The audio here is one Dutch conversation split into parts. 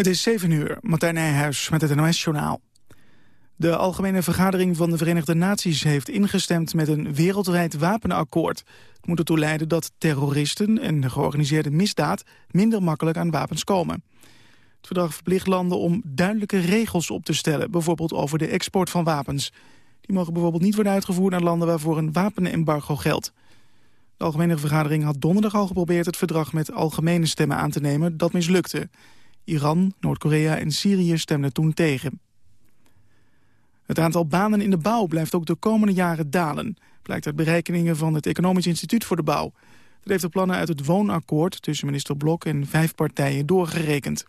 Het is 7 uur, Martijn Nijhuis met het NOS-journaal. De Algemene Vergadering van de Verenigde Naties heeft ingestemd met een wereldwijd wapenakkoord. Het moet ertoe leiden dat terroristen en de georganiseerde misdaad minder makkelijk aan wapens komen. Het verdrag verplicht landen om duidelijke regels op te stellen, bijvoorbeeld over de export van wapens. Die mogen bijvoorbeeld niet worden uitgevoerd naar landen waarvoor een wapenembargo geldt. De Algemene Vergadering had donderdag al geprobeerd het verdrag met algemene stemmen aan te nemen. Dat mislukte. Iran, Noord-Korea en Syrië stemden toen tegen. Het aantal banen in de bouw blijft ook de komende jaren dalen. Blijkt uit berekeningen van het Economisch Instituut voor de Bouw. Dat heeft de plannen uit het woonakkoord tussen minister Blok en vijf partijen doorgerekend.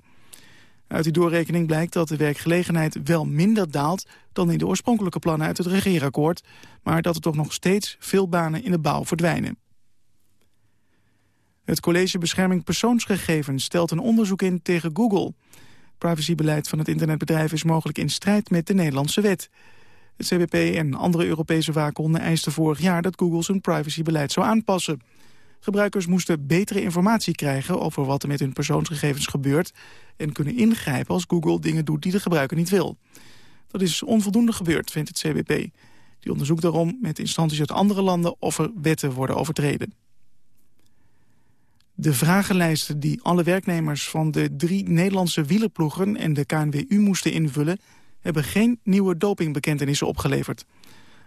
Uit die doorrekening blijkt dat de werkgelegenheid wel minder daalt... dan in de oorspronkelijke plannen uit het regeerakkoord... maar dat er toch nog steeds veel banen in de bouw verdwijnen. Het College Bescherming Persoonsgegevens stelt een onderzoek in tegen Google. Privacybeleid van het internetbedrijf is mogelijk in strijd met de Nederlandse wet. Het CBP en andere Europese waakhonden eisten vorig jaar dat Google zijn privacybeleid zou aanpassen. Gebruikers moesten betere informatie krijgen over wat er met hun persoonsgegevens gebeurt... en kunnen ingrijpen als Google dingen doet die de gebruiker niet wil. Dat is onvoldoende gebeurd, vindt het CBP. Die onderzoekt daarom met instanties uit andere landen of er wetten worden overtreden. De vragenlijsten die alle werknemers van de drie Nederlandse wielerploegen en de KNWU moesten invullen, hebben geen nieuwe dopingbekentenissen opgeleverd.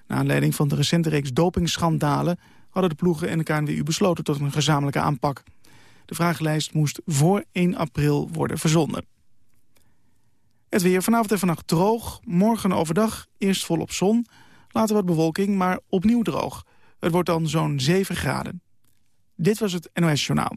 Na aanleiding van de recente reeks dopingschandalen hadden de ploegen en de KNWU besloten tot een gezamenlijke aanpak. De vragenlijst moest voor 1 april worden verzonden. Het weer vanavond en vannacht droog. Morgen overdag eerst volop zon. Later wat bewolking, maar opnieuw droog. Het wordt dan zo'n 7 graden. Dit was het NOS Journaal.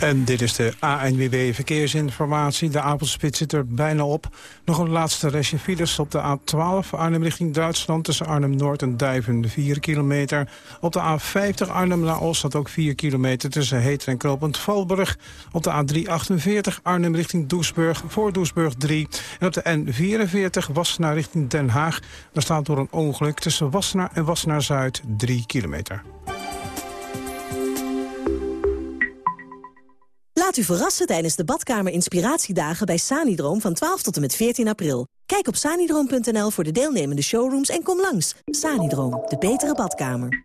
En dit is de ANWB Verkeersinformatie. De avondspit zit er bijna op. Nog een laatste restje files op de A12 Arnhem richting Duitsland... tussen Arnhem-Noord en Duiven, 4 kilometer. Op de A50 Arnhem naar staat ook 4 kilometer... tussen Heter en Knopend Valburg. Op de A348 Arnhem richting Doesburg, voor Doesburg 3. En op de N44 Wassenaar richting Den Haag. Daar staat door een ongeluk tussen Wassenaar en Wassenaar-Zuid 3 kilometer. Laat u verrassen tijdens de badkamer inspiratiedagen bij Sanidroom van 12 tot en met 14 april. Kijk op sanidroom.nl voor de deelnemende showrooms en kom langs. Sanidroom, de betere badkamer.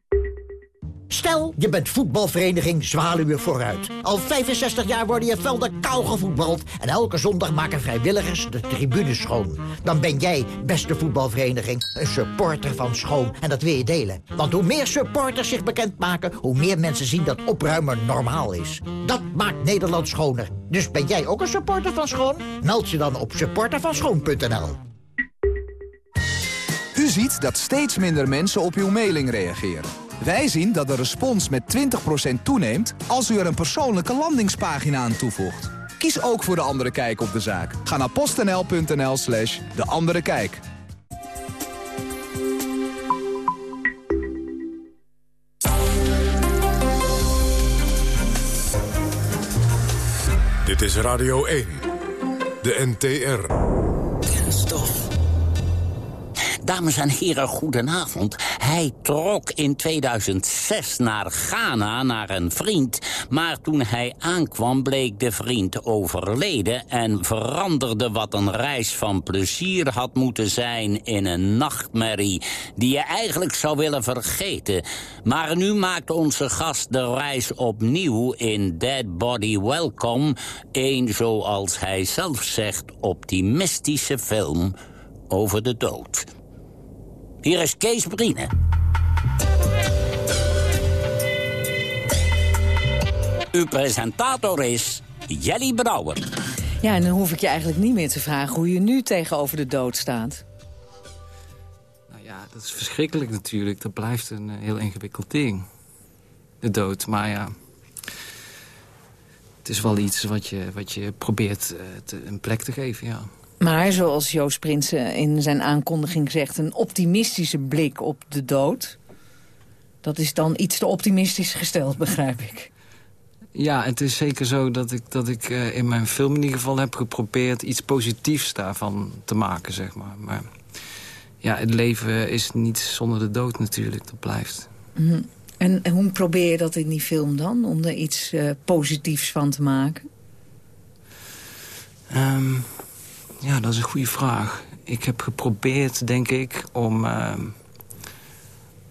Stel, je bent voetbalvereniging Zwaluwe Vooruit. Al 65 jaar worden je velden kou gevoetbald... en elke zondag maken vrijwilligers de tribunes schoon. Dan ben jij, beste voetbalvereniging, een supporter van schoon. En dat wil je delen. Want hoe meer supporters zich bekendmaken... hoe meer mensen zien dat opruimen normaal is. Dat maakt Nederland schoner. Dus ben jij ook een supporter van schoon? Meld je dan op supportervanschoon.nl. U ziet dat steeds minder mensen op uw mailing reageren. Wij zien dat de respons met 20% toeneemt als u er een persoonlijke landingspagina aan toevoegt. Kies ook voor De Andere Kijk op de zaak. Ga naar postnl.nl slash De Andere Kijk. Dit is Radio 1. De NTR. Dames en heren, goedenavond. Hij trok in 2006 naar Ghana, naar een vriend. Maar toen hij aankwam bleek de vriend overleden... en veranderde wat een reis van plezier had moeten zijn... in een nachtmerrie die je eigenlijk zou willen vergeten. Maar nu maakt onze gast de reis opnieuw in Dead Body Welcome... een, zoals hij zelf zegt, optimistische film over de dood. Hier is Kees Brine. Uw presentator is Jelly Brouwer. Ja, en dan hoef ik je eigenlijk niet meer te vragen hoe je nu tegenover de dood staat. Nou ja, dat is verschrikkelijk natuurlijk. Dat blijft een eh, heel ingewikkeld ding. De dood, maar ja... Het is wel iets wat je, wat je probeert uh, te, een plek te geven, ja. Maar zoals Joost Prinsen in zijn aankondiging zegt... een optimistische blik op de dood. Dat is dan iets te optimistisch gesteld, begrijp ik. Ja, het is zeker zo dat ik, dat ik uh, in mijn film in ieder geval heb geprobeerd... iets positiefs daarvan te maken, zeg maar. Maar ja, het leven is niet zonder de dood natuurlijk, dat blijft. Mm en, en, hoe probeer je dat in die film dan, om er iets uh, positiefs van te maken? Ehm, ja, dat is een goede vraag. Ik heb geprobeerd, denk ik, om, ehm,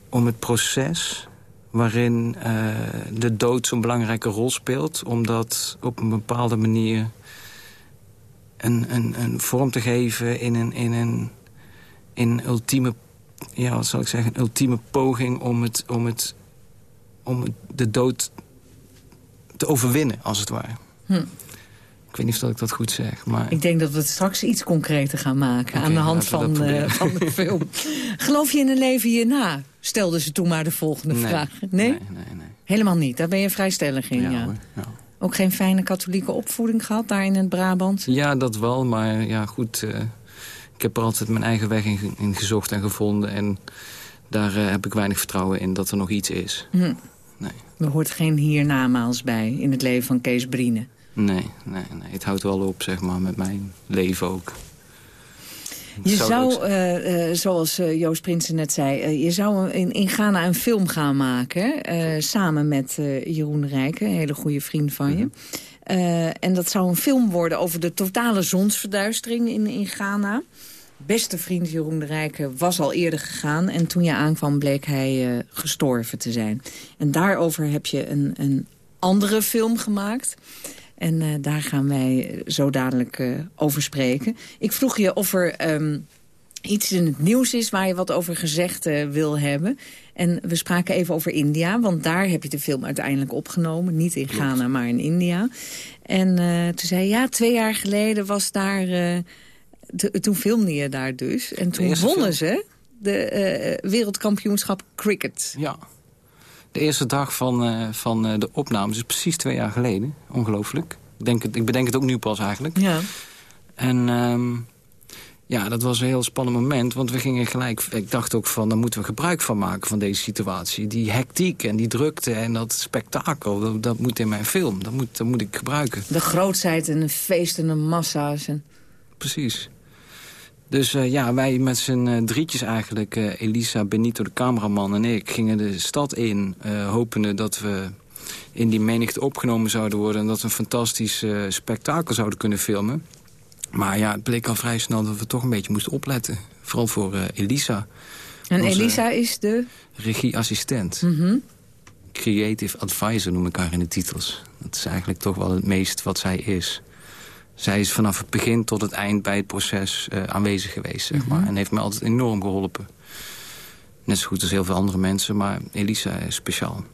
om het proces waarin eh, de dood zo'n belangrijke rol speelt... om dat op een bepaalde manier een, een, een vorm te geven in een, in een, in ultieme, ja, wat zal ik zeggen, ultieme poging om, het, om, het, om de dood te overwinnen, als het ware. Hm. Ik weet niet of ik dat goed zeg, maar... Ik denk dat we het straks iets concreter gaan maken... Aan de hand van, eh, van de film. Geloof je in een leven hierna? Stelde ze toen maar de volgende Nee, vraag. Nee? nee, nee, nee. Helemaal niet. Daar ben je vrij stellig in, ja. Ja, hoor, ja. Ook geen fijne katholieke opvoeding gehad daar in het Brabant? Ja, dat wel, maar ja, goed. eh, ik heb er altijd mijn eigen weg in, in gezocht en gevonden. En daar eh, heb ik weinig vertrouwen in dat er nog iets is. Hm. Nee. Er hoort geen hiernamaals bij in het leven van Kees Brine. Nee, nee, nee. Het houdt wel op, zeg maar, met mijn leven ook. Je zou eh, eh, zoals eh, Joost Prinsen net zei... je zou in, in Ghana een film gaan maken... samen met Jeroen Rijken, een hele goede vriend van je. Mhm. En dat zou een film worden over de totale zonsverduistering in, in Ghana. Beste vriend Jeroen de Rijken was al eerder gegaan... en toen je aankwam bleek hij gestorven te zijn. En daarover heb je een, een andere film gemaakt... En eh, daar gaan wij zo dadelijk eh, over spreken. Ik vroeg je of er ehm, iets in het nieuws is waar je wat over gezegd eh, wil hebben. En we spraken even over India, want daar heb je de film uiteindelijk opgenomen. Niet in Ghana, maar in India. En toen zei je, ja, twee jaar geleden was daar... toen filmde je daar dus. En toen wonnen film. ze de wereldkampioenschap cricket. Ja. De eerste dag van, eh, van eh, de opnames is precies twee jaar geleden. Ongelooflijk. Ik, denk het, ik bedenk het ook nu pas eigenlijk. Ja. En ehm, ja, dat was een heel spannend moment. Want we gingen gelijk... Ik dacht ook van, daar moeten we gebruik van maken van deze situatie. Die hectiek en die drukte en dat spektakel. Dat, dat moet in mijn film. Dat moet, dat moet ik gebruiken. De grootheid en een feest en een massa's. En... Precies. Dus eh, ja, wij met z'n eh, drietjes eigenlijk, eh, Elisa, Benito, de cameraman en ik... gingen de stad in, hopende dat we in die menigte opgenomen zouden worden... en dat we een fantastisch spektakel zouden kunnen filmen. Maar ja, het bleek al vrij snel dat we toch een beetje moesten opletten. Vooral voor Elisa, En Onze- Elisa is de... regieassistent. Mhm. Creative advisor noem ik haar in de titels. Dat is eigenlijk toch wel het meest wat zij is. Zij is vanaf het begin tot het eind bij het proces eh, aanwezig geweest, zeg maar. En heeft me altijd enorm geholpen. Net zo goed als heel veel andere mensen, maar Elisa is speciaal.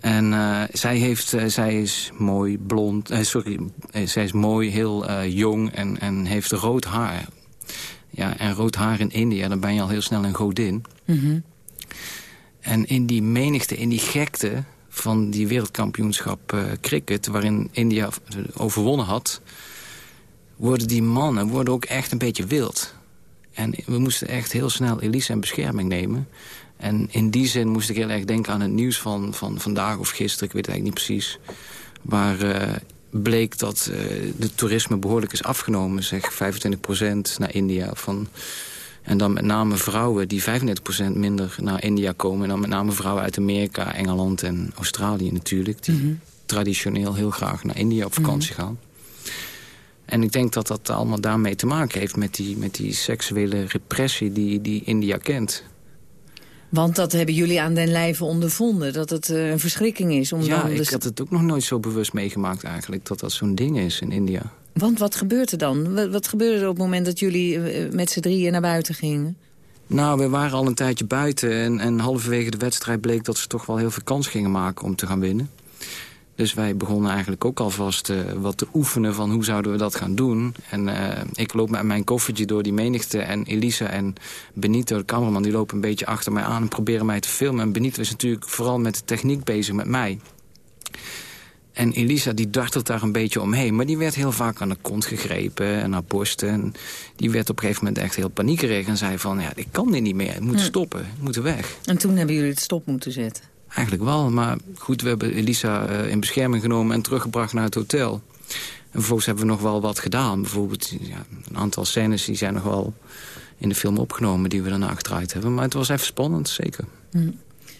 En eh, zij, heeft, eh, zij is mooi, blond... sorry, zij is mooi, heel jong en, en heeft rood haar. Ja, en rood haar in India, dan ben je al heel snel een godin. Mhm. En in die menigte, in die gekte van die wereldkampioenschap eh, cricket... waarin India eh, overwonnen had... worden die mannen worden ook echt een beetje wild. En we moesten echt heel snel Elise in bescherming nemen. En in die zin moest ik heel erg denken aan het nieuws van, van vandaag of gisteren. Ik weet het eigenlijk niet precies. Waar eh, bleek dat de toerisme behoorlijk is afgenomen. Zeg 25% naar India. Van, en dan met name vrouwen die 35% minder naar India komen. En dan met name vrouwen uit Amerika, Engeland en Australië natuurlijk. Die traditioneel heel graag naar India op vakantie gaan. En ik denk dat dat allemaal daarmee te maken heeft... met die, met die seksuele repressie die, die India kent. Want dat hebben jullie aan den lijve ondervonden. Dat het eh, een verschrikking is. Om Ja, dan ik dus- had het ook nog nooit zo bewust meegemaakt eigenlijk... dat dat zo'n ding is in India. Want wat gebeurt er dan? Wat, gebeurde er op het moment dat jullie eh, met z'n drieën naar buiten gingen? Nou, we waren al een tijdje buiten... En, en halverwege de wedstrijd bleek dat ze toch wel heel veel kans gingen maken om te gaan winnen. Dus wij begonnen eigenlijk ook alvast eh, wat te oefenen van hoe zouden we dat gaan doen. En eh, ik loop met mijn koffertje door die menigte. En Elisa en Benito, de cameraman, die lopen een beetje achter mij aan... en proberen mij te filmen. En Benito is natuurlijk vooral met de techniek bezig met mij. En Elisa die dartelt daar een beetje omheen. Maar die werd heel vaak aan de kont gegrepen en haar borsten. En die werd op een gegeven moment echt heel paniekerig. En zei van, ja, ik kan dit niet meer. Ik moet Hm. stoppen. Ik moet weg. En toen hebben jullie het stop moeten zetten. Eigenlijk wel, maar goed, we hebben Elisa eh, in bescherming genomen... en teruggebracht naar het hotel. En vervolgens hebben we nog wel wat gedaan. Bijvoorbeeld ja, een aantal scènes die zijn nog wel in de film opgenomen... die we daarna gedraaid hebben. Maar het was even spannend, zeker. Hm.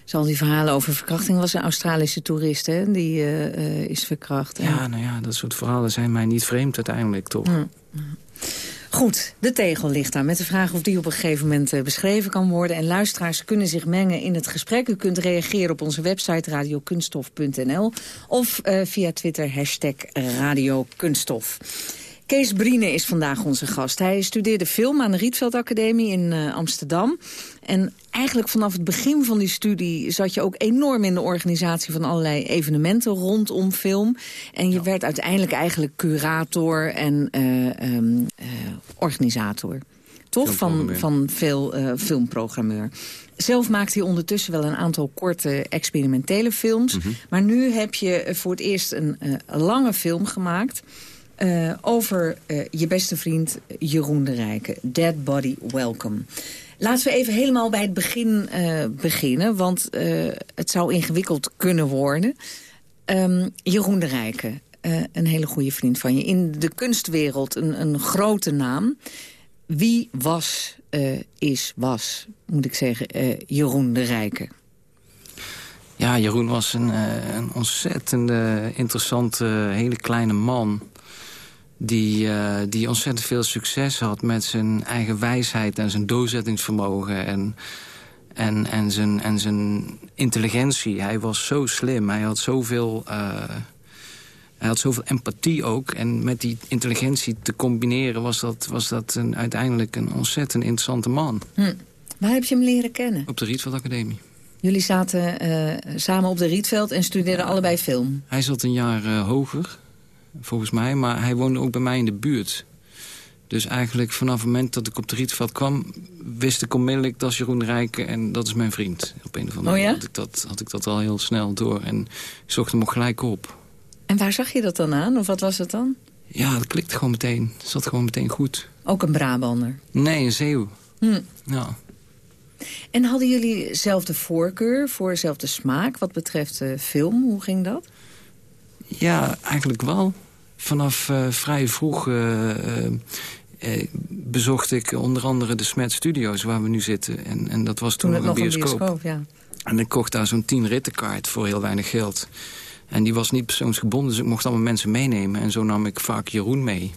Zal die verhalen over verkrachting was een Australische toerist, hè? Die uh, uh, is verkracht. Ja, nou ja, dat soort verhalen zijn mij niet vreemd uiteindelijk, toch? Goed, de tegel ligt daar met de vraag of die op een gegeven moment uh, beschreven kan worden. En luisteraars kunnen zich mengen in het gesprek. U kunt reageren op onze website radiokunstof.nl of uh, via Twitter hashtag radiokunststof. Kees Brine is vandaag onze gast. Hij studeerde film aan de Rietveld Academie in uh, Amsterdam. En eigenlijk vanaf het begin van die studie zat je ook enorm in de organisatie van allerlei evenementen rondom film. En je ja. werd uiteindelijk eigenlijk curator en uh, um, uh, organisator. Toch? Van, van veel filmprogrammeur. Zelf maakte hij ondertussen wel een aantal korte experimentele films. Mm -hmm. Maar nu heb je voor het eerst een lange film gemaakt... Uh, over uh, je beste vriend Jeroen de Rijke. Dead Body Welcome. Laten we even helemaal bij het begin uh, beginnen. Want het zou ingewikkeld kunnen worden. Um, Jeroen de Rijke, een hele goede vriend van je. In de kunstwereld een, een grote naam. Wie was, is, was, moet ik zeggen, Jeroen de Rijke? Ja, Jeroen was een, een ontzettende, interessante, hele kleine man die, uh, die ontzettend veel succes had met zijn eigen wijsheid en zijn doorzettingsvermogen en, en, en, zijn, en zijn intelligentie. Hij was zo slim, hij had zoveel, uh, hij had zoveel empathie ook. En met die intelligentie te combineren was dat, was dat een, uiteindelijk een ontzettend interessante man. Hm. Waar heb je hem leren kennen? Op de Rietveld Academie. Jullie zaten uh, samen op de Rietveld en studeerden ja. allebei film? Hij zat een jaar hoger volgens mij. Maar hij woonde ook bij mij in de buurt. Dus eigenlijk vanaf het moment dat ik op de Rietveld kwam... wist ik onmiddellijk dat is Jeroen Rijken en dat is mijn vriend. Op een of andere oh ja? had, ik dat, had ik dat al heel snel door. En ik zocht hem ook gelijk op. En waar zag je dat dan aan? Of wat was het dan? Ja, dat klikte gewoon meteen. Het zat gewoon meteen goed. Ook een Brabander? Nee, een Zeeuw. Hm. Ja. En hadden jullie dezelfde voorkeur voor dezelfde smaak... wat betreft film? Hoe ging dat? Ja, eigenlijk wel. Vanaf uh, vrij vroeg uh, uh, bezocht ik onder andere de Smet Studios waar we nu zitten. En, en dat was toen, toen nog een bioscoop. Een bioscoop ja. En ik kocht daar zo'n tien rittenkaart voor heel weinig geld. En die was niet persoonsgebonden, dus ik mocht allemaal mensen meenemen. En zo nam ik vaak Jeroen mee.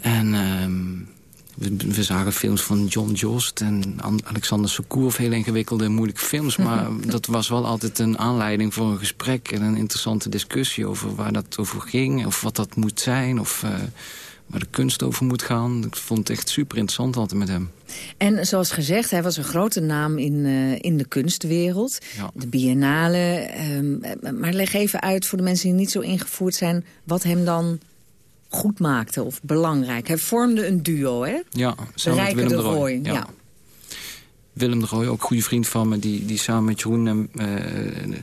En... We, zagen films van John Jost en Alexander Sokourov. Heel ingewikkelde, moeilijke films. Maar dat was wel altijd een aanleiding voor een gesprek... en een interessante discussie over waar dat over ging. Of wat dat moet zijn. Of uh, waar de kunst over moet gaan. Ik vond het echt super interessant altijd met hem. En zoals gezegd, hij was een grote naam in, uh, in de kunstwereld. Ja. De biennale. Um, maar leg even uit voor de mensen die niet zo ingevoerd zijn... wat hem dan goed maakte of belangrijk. Hij vormde een duo, hè? Ja, samen met Willem de. Roy. Ja. ja. Willem de Roy, ook een goede vriend van me... die, die samen met Jeroen uh,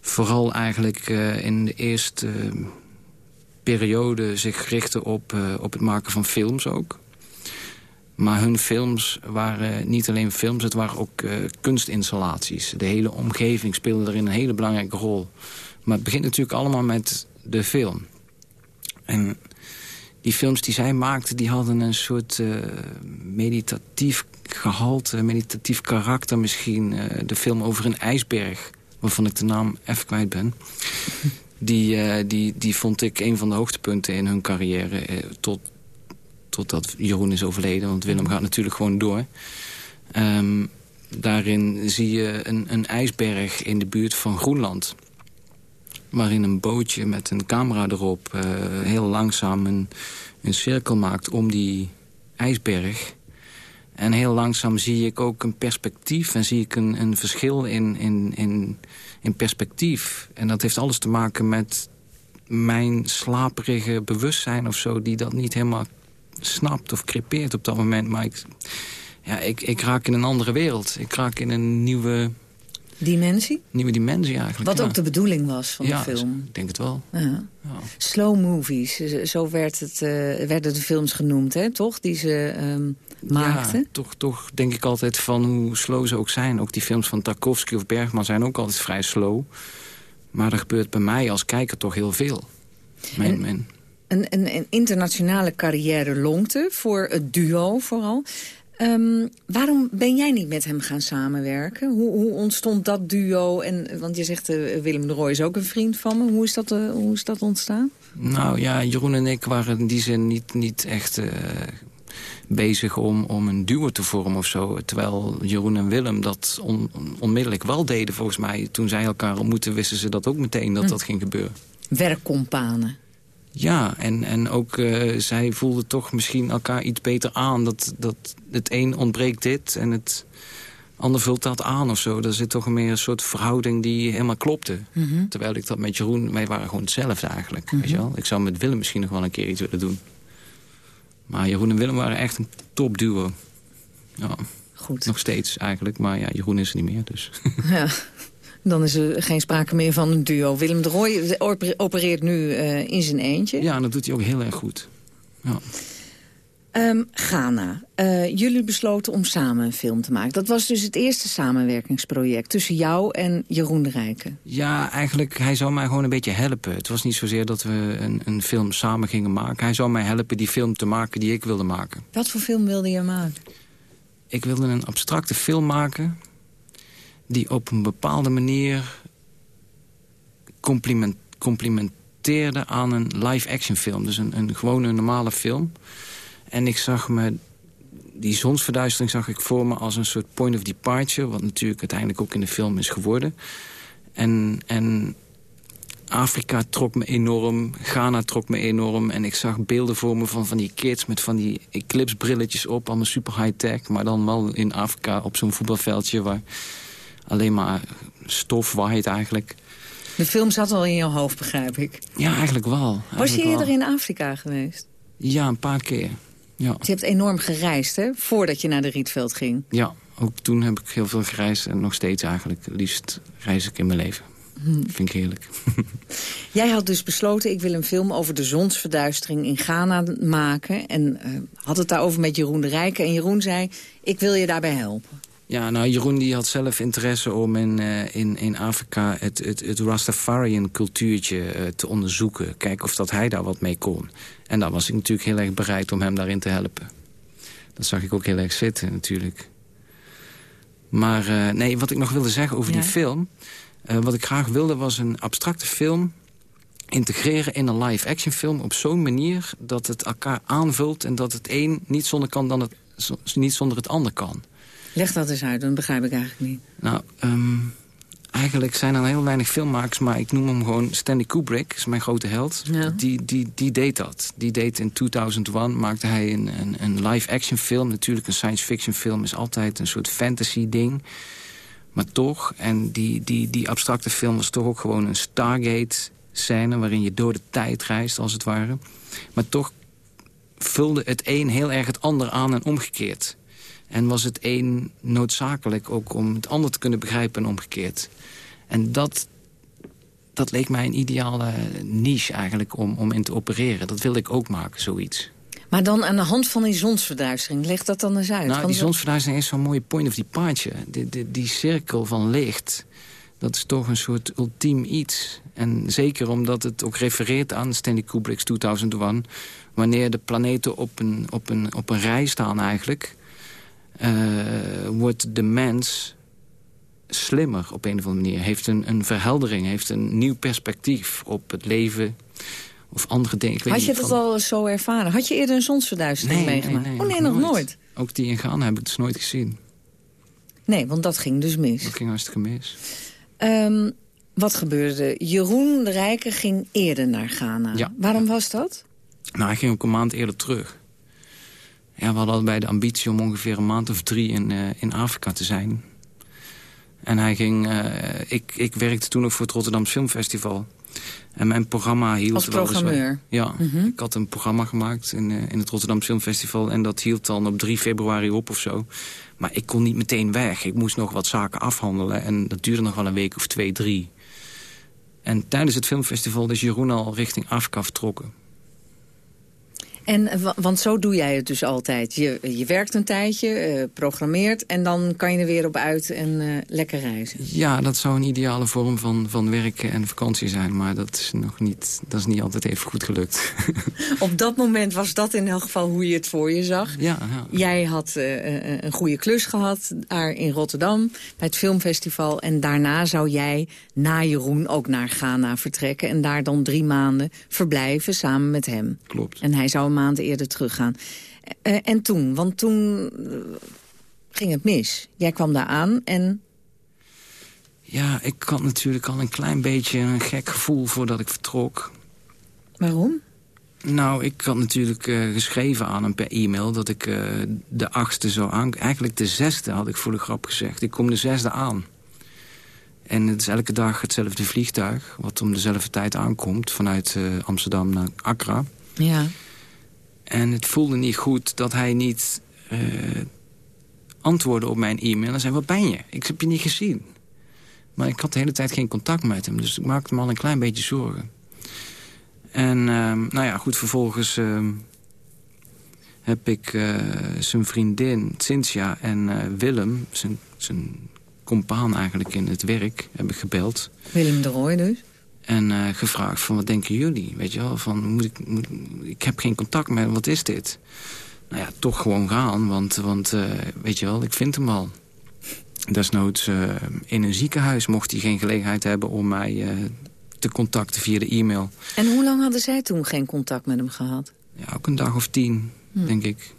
vooral eigenlijk uh, in de eerste uh, periode... zich richtte op, op het maken van films ook. Maar hun films waren niet alleen films, het waren ook kunstinstallaties. De hele omgeving speelde erin een hele belangrijke rol. Maar het begint natuurlijk allemaal met de film. En die films die zij maakte, die hadden een soort uh, meditatief gehalte, meditatief karakter misschien. Uh, de film over een ijsberg, waarvan ik de naam even kwijt ben. Die, uh, die, die vond ik een van de hoogtepunten in hun carrière. tot, totdat Jeroen is overleden, want Willem gaat natuurlijk gewoon door. Um, daarin zie je een, een ijsberg in de buurt van Groenland waarin een bootje met een camera erop uh, heel langzaam een, een cirkel maakt om die ijsberg. En heel langzaam zie ik ook een perspectief en zie ik een, een verschil in, in, in, in perspectief. En dat heeft alles te maken met mijn slaperige bewustzijn of zo... die dat niet helemaal snapt of crepeert op dat moment. Maar ik, ja, ik, ik raak in een andere wereld. Ik raak in een nieuwe Dimensie? Nieuwe dimensie eigenlijk, Wat ja. ook de bedoeling was van ja, de film. ik denk het wel. Ja. Slow movies, zo werd het, uh, werden de films genoemd, hè, toch? Die ze um, maakten. Ja, toch, toch denk ik altijd van hoe slow ze ook zijn. Ook die films van Tarkovsky of Bergman zijn ook altijd vrij slow. Maar er gebeurt bij mij als kijker toch heel veel. Mijn, En- mijn, Een, een, een internationale carrière longte voor het duo vooral. Ehm, waarom ben jij niet met hem gaan samenwerken? Hoe, hoe ontstond dat duo? En, want je zegt, uh, Willem de Rooij is ook een vriend van me. Hoe is dat, uh, hoe is dat ontstaan? Nou ja, Jeroen en ik waren in die zin niet, niet echt uh, bezig om, om een duo te vormen of zo. Terwijl Jeroen en Willem dat on, onmiddellijk wel deden volgens mij. Toen zij elkaar ontmoetten wisten ze dat ook meteen dat hm. dat ging gebeuren. Werkcompanen. Ja, en, en ook uh, zij voelden toch misschien elkaar iets beter aan. Dat, dat het een ontbreekt dit en het ander vult dat aan of zo. Er zit toch meer een soort verhouding die helemaal klopte. Mm -hmm. Terwijl ik dat met Jeroen, wij waren gewoon hetzelfde eigenlijk. weet je wel? Ik zou met Willem misschien nog wel een keer iets willen doen. Maar Jeroen en Willem waren echt een topduo. Ja. Goed. Nog steeds eigenlijk, maar ja, Jeroen is er niet meer. Dus. Ja. Dan is er geen sprake meer van een duo. Willem de Rooij opereert nu uh, in zijn eentje. Ja, en dat doet hij ook heel erg goed. Ja. Um, Ghana. Uh, jullie besloten om samen een film te maken. Dat was dus het eerste samenwerkingsproject tussen jou en Jeroen de Rijken. Ja, eigenlijk, hij zou mij gewoon een beetje helpen. Het was niet zozeer dat we een, een film samen gingen maken. Hij zou mij helpen die film te maken die ik wilde maken. Wat voor film wilde je maken? Ik wilde een abstracte film maken die op een bepaalde manier compliment, complimenteerde aan een live-action film. Dus een, een gewone normale film. En ik zag me... Die zonsverduistering zag ik voor me als een soort point of departure... wat natuurlijk uiteindelijk ook in de film is geworden. En, en Afrika trok me enorm, Ghana trok me enorm... en ik zag beelden voor me van, van die kids met van die eclipse-brilletjes op... allemaal super high-tech, maar dan wel in Afrika op zo'n voetbalveldje... waar alleen maar stof waait eigenlijk. De film zat al in je hoofd, begrijp ik. Ja, eigenlijk wel. Eigenlijk Was je eerder in Afrika geweest? Ja, een paar keer. Ja. Dus je hebt enorm gereisd, hè? Voordat je naar de Rietveld ging. Ja, ook toen heb ik heel veel gereisd. En nog steeds eigenlijk. liefst reis ik in mijn leven. Hmm. Vind ik heerlijk. Jij had dus besloten, ik wil een film over de zonsverduistering in Ghana maken. En uh, had het daarover met Jeroen de Rijken. En Jeroen zei, ik wil je daarbij helpen. Ja, nou, Jeroen die had zelf interesse om in, uh, in, in Afrika het, het, het Rastafarian cultuurtje uh, te onderzoeken. Kijken of dat hij daar wat mee kon. En daar was ik natuurlijk heel erg bereid om hem daarin te helpen. Dat zag ik ook heel erg zitten natuurlijk. Maar uh, nee, wat ik nog wilde zeggen over ja. die film... wat ik graag wilde was een abstracte film integreren in een live-action film... op zo'n manier dat het elkaar aanvult... en dat het een niet zonder, kan dan het, niet zonder het ander kan. Leg dat eens uit, dan begrijp ik eigenlijk niet. Nou, um, eigenlijk zijn er heel weinig filmmakers... maar ik noem hem gewoon Stanley Kubrick, is mijn grote held. Ja. Die, die, die deed dat. Die deed in 2001, maakte hij een, een, een live-action film. Natuurlijk, een science-fiction film is altijd een soort fantasy-ding. Maar toch, en die, die, die abstracte film was toch ook gewoon een Stargate-scène... waarin je door de tijd reist, als het ware. Maar toch vulde het een heel erg het ander aan en omgekeerd. En was het een noodzakelijk ook om het ander te kunnen begrijpen en omgekeerd. En dat, dat leek mij een ideale niche eigenlijk om, om in te opereren. Dat wilde ik ook maken, zoiets. Maar dan aan de hand van die zonsverduistering, leg dat dan eens uit. Nou, die zonsverduistering is zo'n mooie point of departure. Die, die, die cirkel van licht, dat is toch een soort ultiem iets. En zeker omdat het ook refereert aan Stanley Kubrick's 2001... wanneer de planeten op een, op een, op een rij staan eigenlijk wordt de mens slimmer op een of andere manier. Heeft een, een verheldering, heeft een nieuw perspectief op het leven of andere dingen. Ik weet Had je dat al zo ervaren? Had je eerder een zonsverduistering nee, meegemaakt? Nee, nee, oh nee, nog, nog nooit. Ook die in Ghana heb ik dus nooit gezien. Nee, want dat ging dus mis. Dat ging hartstikke mis. Um, wat gebeurde? Jeroen de Rijke ging eerder naar Ghana. Ja. Waarom was dat? Nou, hij ging ook een maand eerder terug. Ja, we hadden bij de ambitie om ongeveer een maand of drie in, uh, in Afrika te zijn. En hij ging... Uh, ik, ik werkte toen ook voor het Rotterdam Filmfestival. En mijn programma hield... Als programmeur? ja, mm -hmm. ik had een programma gemaakt in, uh, in het Rotterdam Filmfestival. En dat hield dan op 3 februari op of zo. Maar ik kon niet meteen weg. Ik moest nog wat zaken afhandelen. En dat duurde nog wel een week of twee, drie. En tijdens het filmfestival is Jeroen al richting Afrika vertrokken. En, wa- want zo doe jij het dus altijd. Je, je werkt een tijdje, eh, programmeert... en dan kan je er weer op uit en eh, lekker reizen. Ja, dat zou een ideale vorm van, van werken en vakantie zijn. Maar dat is nog niet, dat is niet altijd even goed gelukt. Op dat moment was dat in elk geval hoe je het voor je zag. ja, ja. Jij had eh, een goede klus gehad daar in Rotterdam bij het filmfestival. En daarna zou jij na Jeroen ook naar Ghana vertrekken. En daar dan drie maanden verblijven samen met hem. klopt. En hij zou een maand eerder teruggaan. Eh, en toen, want toen eh, ging het mis. Jij kwam daar aan en Ja, ik had natuurlijk al een klein beetje een gek gevoel voordat ik vertrok. waarom? Nou, ik had natuurlijk eh, geschreven aan hem per e-mail... dat ik eh, de achtste zou aan... Eigenlijk de zesde had ik voor de grap gezegd. Ik kom de zesde aan. En het is elke dag hetzelfde vliegtuig... wat om dezelfde tijd aankomt vanuit eh, Amsterdam naar Accra. Ja. En het voelde niet goed dat hij niet eh, antwoordde op mijn e-mail. En zei, wat ben je? Ik heb je niet gezien. Maar ik had de hele tijd geen contact met hem. Dus ik maakte me al een klein beetje zorgen. En ehm, nou ja, goed, vervolgens ehm, heb ik eh, zijn vriendin Cynthia en eh, Willem... zijn, zijn compaan eigenlijk in het werk, heb ik gebeld... Willem de Rooij dus. En eh, gevraagd van wat denken jullie? Weet je wel, van moet ik, moet, ik heb geen contact met hem, wat is dit? Nou ja, toch gewoon gaan, want, want eh, weet je wel, ik vind hem al. Desnoods eh, in een ziekenhuis mocht hij geen gelegenheid hebben om mij te contacten via de e-mail. En hoe lang hadden zij toen geen contact met hem gehad? Ja, ook een dag of tien, denk ik.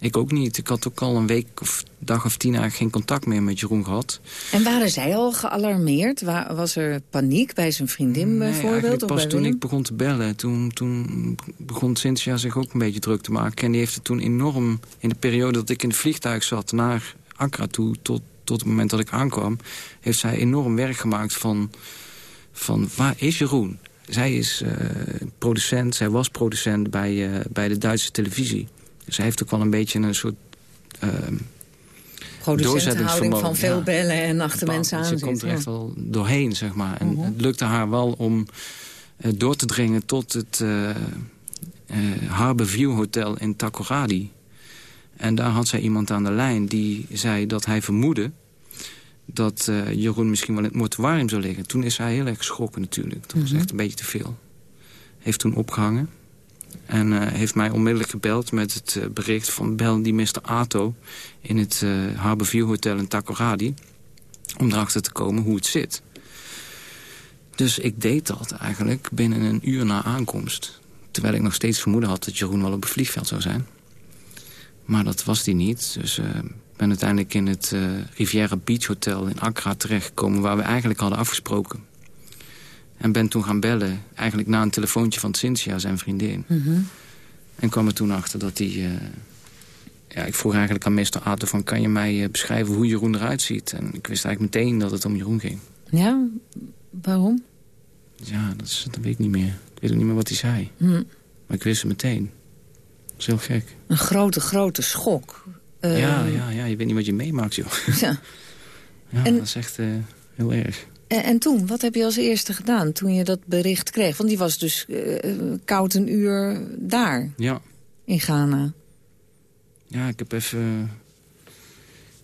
Ik ook niet. Ik had ook al een week of dag of tien eigenlijk geen contact meer met Jeroen gehad. En waren zij al gealarmeerd? Wa- Was er paniek bij zijn vriendin Nee, bijvoorbeeld? pas bij toen ik begon te bellen. Toen, toen begon Cynthia zich ook een beetje druk te maken. En die heeft het toen enorm, in de periode dat ik in het vliegtuig zat... naar Accra toe, tot, tot het moment dat ik aankwam... heeft zij enorm werk gemaakt van, van waar is Jeroen? Zij is eh, producent, zij was producent bij, eh, bij de Duitse televisie. Zij heeft ook wel een beetje een soort... ehm, Producentenhouding van veel ja. bellen en achter mensen aan Ze komt er echt wel doorheen, zeg maar. En Mhm. het lukte haar wel om eh, door te dringen tot het eh eh, Harbour View Hotel in Takoradi. En daar had zij iemand aan de lijn die zei dat hij vermoedde... dat Jeroen misschien wel in het mortuarium zou liggen. Toen is hij heel erg geschrokken natuurlijk. Dat was Mhm. echt een beetje te veel. Heeft toen opgehangen. En eh, heeft mij onmiddellijk gebeld met het eh, bericht van... bel die Mr. Ato in het eh Harbour View Hotel in Takoradi... om erachter te komen hoe het zit. Dus ik deed dat eigenlijk binnen een uur na aankomst. Terwijl ik nog steeds vermoeden had dat Jeroen wel op het vliegveld zou zijn. Maar dat was hij niet. Dus ik ben uiteindelijk in het Riviera Beach Hotel in Accra terechtgekomen... waar we eigenlijk hadden afgesproken. En ben toen gaan bellen, eigenlijk na een telefoontje van Cynthia, zijn vriendin. Mhm. En kwam er toen achter dat hij... eh, ja, ik vroeg eigenlijk aan Mr. Ato van... kan je mij eh, beschrijven hoe Jeroen eruit ziet? En ik wist eigenlijk meteen dat het om Jeroen ging. Ja, waarom? Ja, dat, is, dat weet ik niet meer. Ik weet ook niet meer wat hij zei. Hm. Maar ik wist het meteen. Dat is heel gek. Een grote, grote schok. Eh, ja, ja, ja, je weet niet wat je meemaakt, joh. ja. Ja, En- dat is echt heel erg. En, en toen, wat heb je als eerste gedaan toen je dat bericht kreeg? Want die was dus eh, koud een uur daar, Ja. in Ghana. ja, ik heb even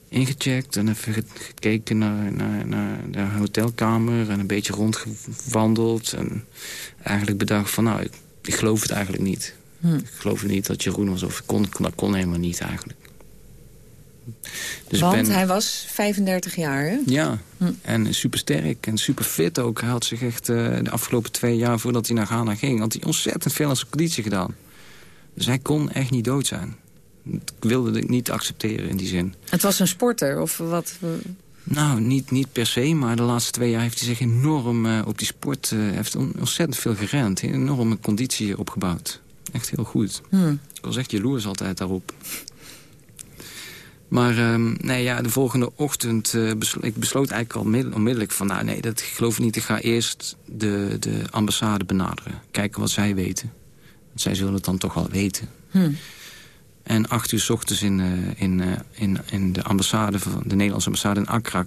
ingecheckt en even ge- gekeken naar, naar, naar de hotelkamer... en een beetje rondgewandeld. En eigenlijk bedacht van, nou, ik, ik geloof het eigenlijk niet. Hm. Ik geloofde niet dat Jeroen was, of ik kon, dat kon helemaal niet eigenlijk. Dus ik Want ben- hij was 35 jaar, hè? Ja, Hm. en super sterk en super fit ook. Hij had zich echt eh, de afgelopen twee jaar voordat hij naar Ghana ging... had hij ontzettend veel aan zijn conditie gedaan. Dus hij kon echt niet dood zijn. Ik wilde het niet accepteren in die zin. Het was een sporter, of wat? Nou, niet, niet per se, maar de laatste twee jaar heeft hij zich enorm eh, op die sport... eh, heeft on- ontzettend veel gerend, een enorme conditie opgebouwd. Echt heel goed. Hm. Ik was echt jaloers altijd daarop. Maar ehm, nee, ja, de volgende ochtend uh, beslo ik besloot eigenlijk al onmiddellijk van... nou nee, dat ik geloof niet. Ik ga eerst de, de ambassade benaderen. Kijken wat zij weten. Want zij zullen het dan toch wel weten. Hm. En acht uur s ochtends in, uh, in, uh, in, in de ambassade van de Nederlandse ambassade in Accra...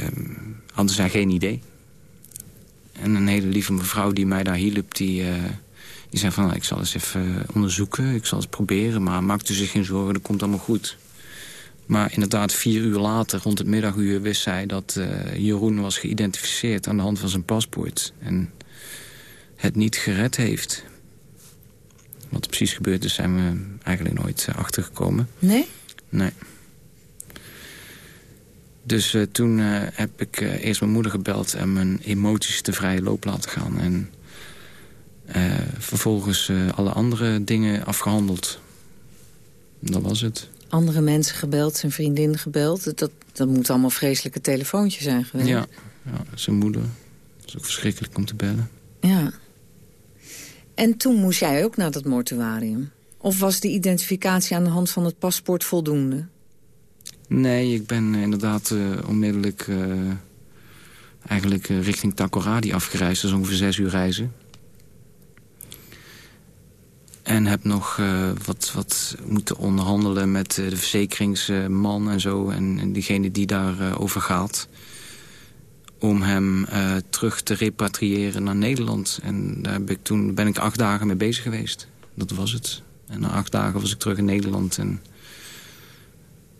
Um, hadden zij geen idee. En een hele lieve mevrouw die mij daar hielp... die, Die zei van, nou, ik zal eens even onderzoeken, ik zal eens proberen... maar maak u zich geen zorgen, dat komt allemaal goed. Maar inderdaad, vier uur later, rond het middaguur... wist zij dat uh, Jeroen was geïdentificeerd aan de hand van zijn paspoort. En het niet gered heeft. Wat er precies gebeurd is, zijn we eigenlijk nooit uh, achtergekomen. Nee? Nee. Dus uh, toen heb ik eerst mijn moeder gebeld en mijn emoties te vrije loop laten gaan. En vervolgens alle andere dingen afgehandeld. Dat was het. Andere mensen gebeld, zijn vriendin gebeld. Dat, dat moet allemaal vreselijke telefoontjes zijn geweest. Ja, ja zijn moeder. Dat is ook verschrikkelijk om te bellen. Ja. En toen moest jij ook naar dat mortuarium? Of was de identificatie aan de hand van het paspoort voldoende? Nee, ik ben inderdaad uh, onmiddellijk uh, eigenlijk uh, richting Takoradi afgereisd. Dat is ongeveer zes uur reizen. En heb nog wat, wat moeten onderhandelen met de verzekeringsman en zo. En, en diegene die daarover over gaat. Om hem terug te repatriëren naar Nederland. En daar heb ik toen ben ik acht dagen mee bezig geweest. Dat was het. En na acht dagen was ik terug in Nederland en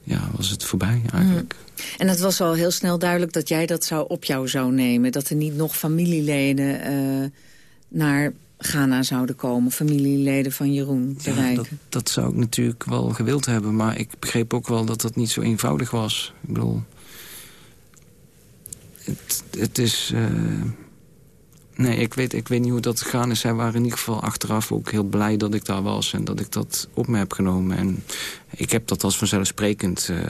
ja, was het voorbij eigenlijk. Mm. En het was al heel snel duidelijk dat jij dat zou op jou zou nemen. Dat er niet nog familieleden uh, naar Ghana zouden komen. Familieleden van Jeroen de ja, dat, dat, zou ik natuurlijk wel gewild hebben. Maar ik begreep ook wel dat dat niet zo eenvoudig was. Ik bedoel... Het, het is... Uh, Nee, ik weet, ik weet niet hoe dat gegaan is. Zij waren in ieder geval achteraf ook heel blij dat ik daar was... en dat ik dat op me heb genomen. En ik heb dat als vanzelfsprekend uh,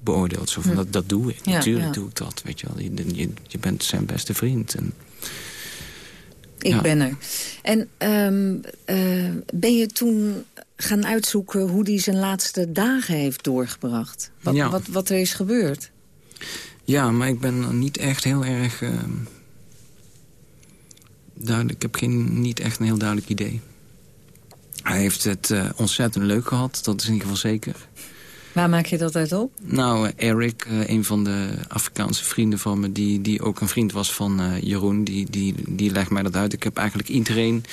beoordeeld. Zo van, hm. dat, dat doe ik. Natuurlijk doe ik dat, weet je wel. Je, je, je bent zijn beste vriend. En, ik ben er. En um, uh, ben je toen gaan uitzoeken hoe hij zijn laatste dagen heeft doorgebracht? Wat, wat, wat er is gebeurd? Ja, maar ik ben niet echt heel erg... Uh, duidelijk, ik heb geen, niet echt een heel duidelijk idee. Hij heeft het uh, ontzettend leuk gehad, dat is in ieder geval zeker. Waar maak je dat uit op? Nou, uh, Eric, uh, een van de Afrikaanse vrienden van me... die, die ook een vriend was van Jeroen, die, die, die legt mij dat uit. Ik heb eigenlijk iedereen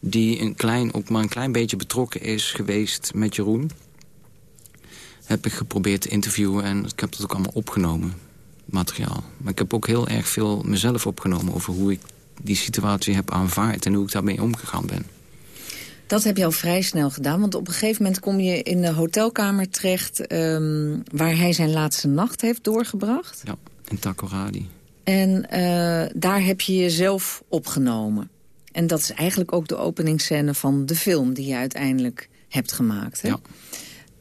die een klein, ook maar een klein beetje betrokken is geweest met Jeroen... heb ik geprobeerd te interviewen en ik heb dat ook allemaal opgenomen, materiaal. Maar ik heb ook heel erg veel mezelf opgenomen over hoe ik die situatie heb aanvaard... en hoe ik daarmee omgegaan ben. Dat heb je al vrij snel gedaan, want op een gegeven moment kom je in de hotelkamer terecht... Um, waar hij zijn laatste nacht heeft doorgebracht. Ja, in Takoradi. En uh, daar heb je jezelf opgenomen. En dat is eigenlijk ook de openingsscène van de film die je uiteindelijk hebt gemaakt. Hè? Ja.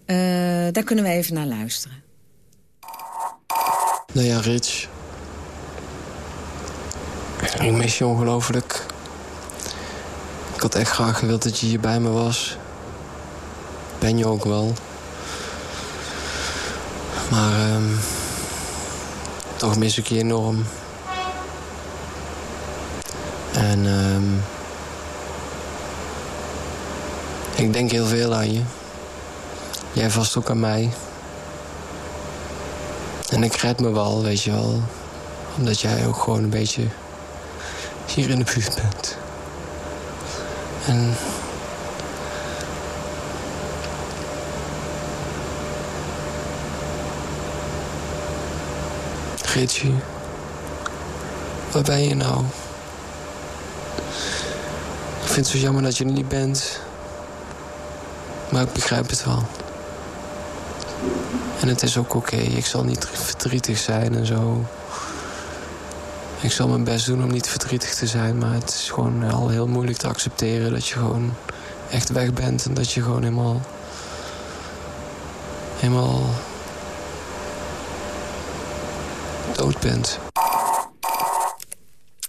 Uh, daar kunnen we even naar luisteren. Nou ja, Rich, ik mis je ongelooflijk. Ik had echt graag gewild dat je hier bij me was. Ben je ook wel. Maar um, toch mis ik je enorm. En um, ik denk heel veel aan je. Jij vast ook aan mij. En ik red me wel, weet je wel. Omdat jij ook gewoon een beetje hier in de buurt bent. En... Richie, waar ben je nou? Ik vind het zo jammer dat je er niet bent. Maar ik begrijp het wel. En het is ook oké. Ik zal niet verdrietig zijn en zo. Ik zal mijn best doen om niet verdrietig te zijn. Maar het is gewoon al heel moeilijk te accepteren dat je gewoon echt weg bent. En dat je gewoon helemaal... Helemaal... dood bent.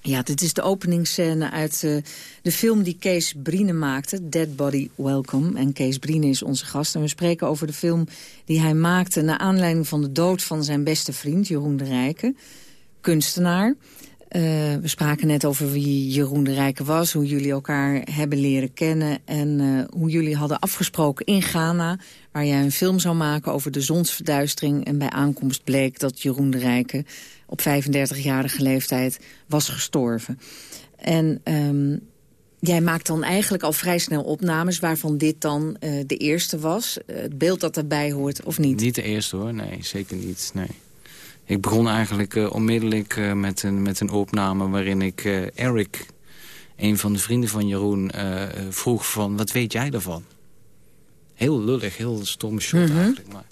Ja, dit is de openingsscène uit uh, de film die Kees Brine maakte. Dead Body Welcome. En Kees Brine is onze gast. En we spreken over de film die hij maakte... naar aanleiding van de dood van zijn beste vriend, Jeroen de Rijken. Kunstenaar. Uh, we spraken net over wie Jeroen de Rijke was, hoe jullie elkaar hebben leren kennen... en uh, hoe jullie hadden afgesproken in Ghana... waar jij een film zou maken over de zonsverduistering... en bij aankomst bleek dat Jeroen de Rijke op 35-jarige leeftijd was gestorven. En um, Jij maakt dan eigenlijk al vrij snel opnames... waarvan dit dan uh, de eerste was. Het beeld dat erbij hoort, of niet? Niet de eerste, hoor. Nee, zeker niet. Nee. Ik begon eigenlijk uh, onmiddellijk met, een, met een opname... waarin ik Eric, een van de vrienden van Jeroen, vroeg van... wat weet jij daarvan? Heel lullig, heel stomme shot -hmm. eigenlijk. Maar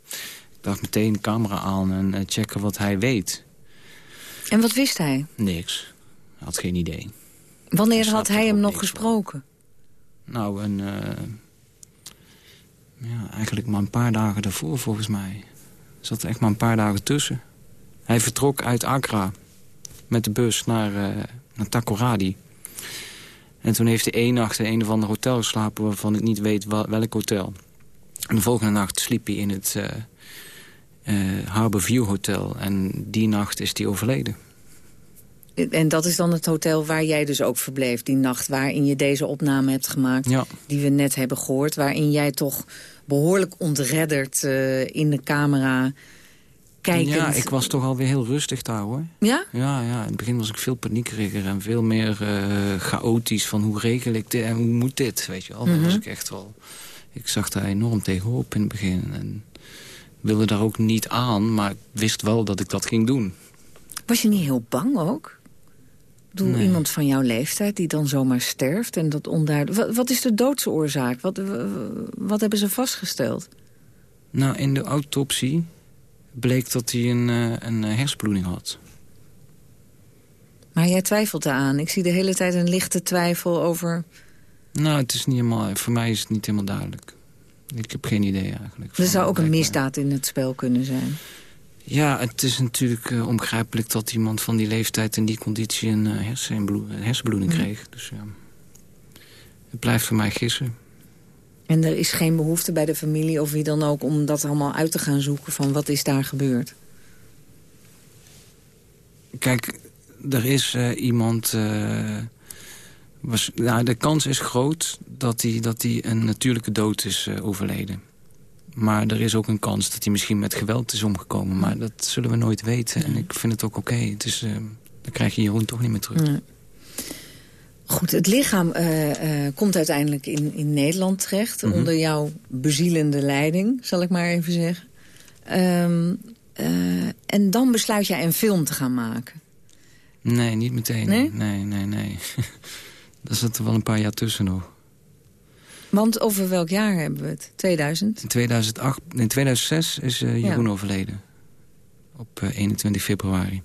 ik dacht meteen camera aan en checken wat hij weet. En wat wist hij? Niks. Hij had geen idee. Wanneer had hij hem nog gesproken? Nou, een, ja, eigenlijk maar een paar dagen daarvoor volgens mij. Er zat echt maar een paar dagen tussen. Hij vertrok uit Accra met de bus naar, uh, naar Takoradi. En toen heeft hij één nacht in een of ander hotel geslapen... waarvan ik niet weet welk hotel. En de volgende nacht sliep hij in het uh, uh, Harbor View Hotel. En die nacht is hij overleden. En dat is dan het hotel waar jij dus ook verbleef, die nacht waarin je deze opname hebt gemaakt, ja. die we net hebben gehoord, waarin jij toch behoorlijk ontredderd uh, in de camera kijkend... Ja, ik was toch alweer heel rustig daar, hoor. Ja? Ja, ja. in het begin was ik veel paniekeriger en veel meer uh, chaotisch van hoe regel ik dit en hoe moet dit, weet je wel. Mm -hmm. was ik echt wel... Ik zag daar enorm tegenop in het begin en wilde daar ook niet aan, maar wist wel dat ik dat ging doen. Was je niet heel bang ook? Doe nee. iemand van jouw leeftijd die dan zomaar sterft en dat onduidelijk... Wat, wat is de doodsoorzaak? Wat, wat hebben ze vastgesteld? Nou, in de autopsie bleek dat hij een, uh, een hersenbloeding had. Maar jij twijfelt eraan. Ik zie de hele tijd een lichte twijfel over... Nou, het is niet helemaal, voor mij is het niet helemaal duidelijk. Ik heb geen idee eigenlijk. Er zou ook een misdaad in het spel kunnen zijn. Ja, het is natuurlijk uh, onbegrijpelijk dat iemand van die leeftijd... in die conditie een, uh, hersenbloeding kreeg. Dus ja, het blijft voor mij gissen. En er is geen behoefte bij de familie of wie dan ook... om dat allemaal uit te gaan zoeken van wat is daar gebeurd? Kijk, er is uh, iemand... was, nou, de kans is groot dat hij dat die een natuurlijke dood is overleden. Maar er is ook een kans dat hij misschien met geweld is omgekomen. Maar dat zullen we nooit weten. En ik vind het ook oké. Okay. Dus dan krijg je Jeroen toch niet meer terug. Nee. Goed, het lichaam uh, uh, komt uiteindelijk in, in Nederland terecht. Mm -hmm. Onder jouw bezielende leiding, zal ik maar even zeggen. Um, en dan besluit jij een film te gaan maken. Nee, niet meteen. Nee? Nee, nee, nee. Daar zit er wel een paar jaar tussen nog. Want over welk jaar hebben we het? 2000? In, 2008, in 2006 is Jeroen ja. overleden. Op uh, 21 februari.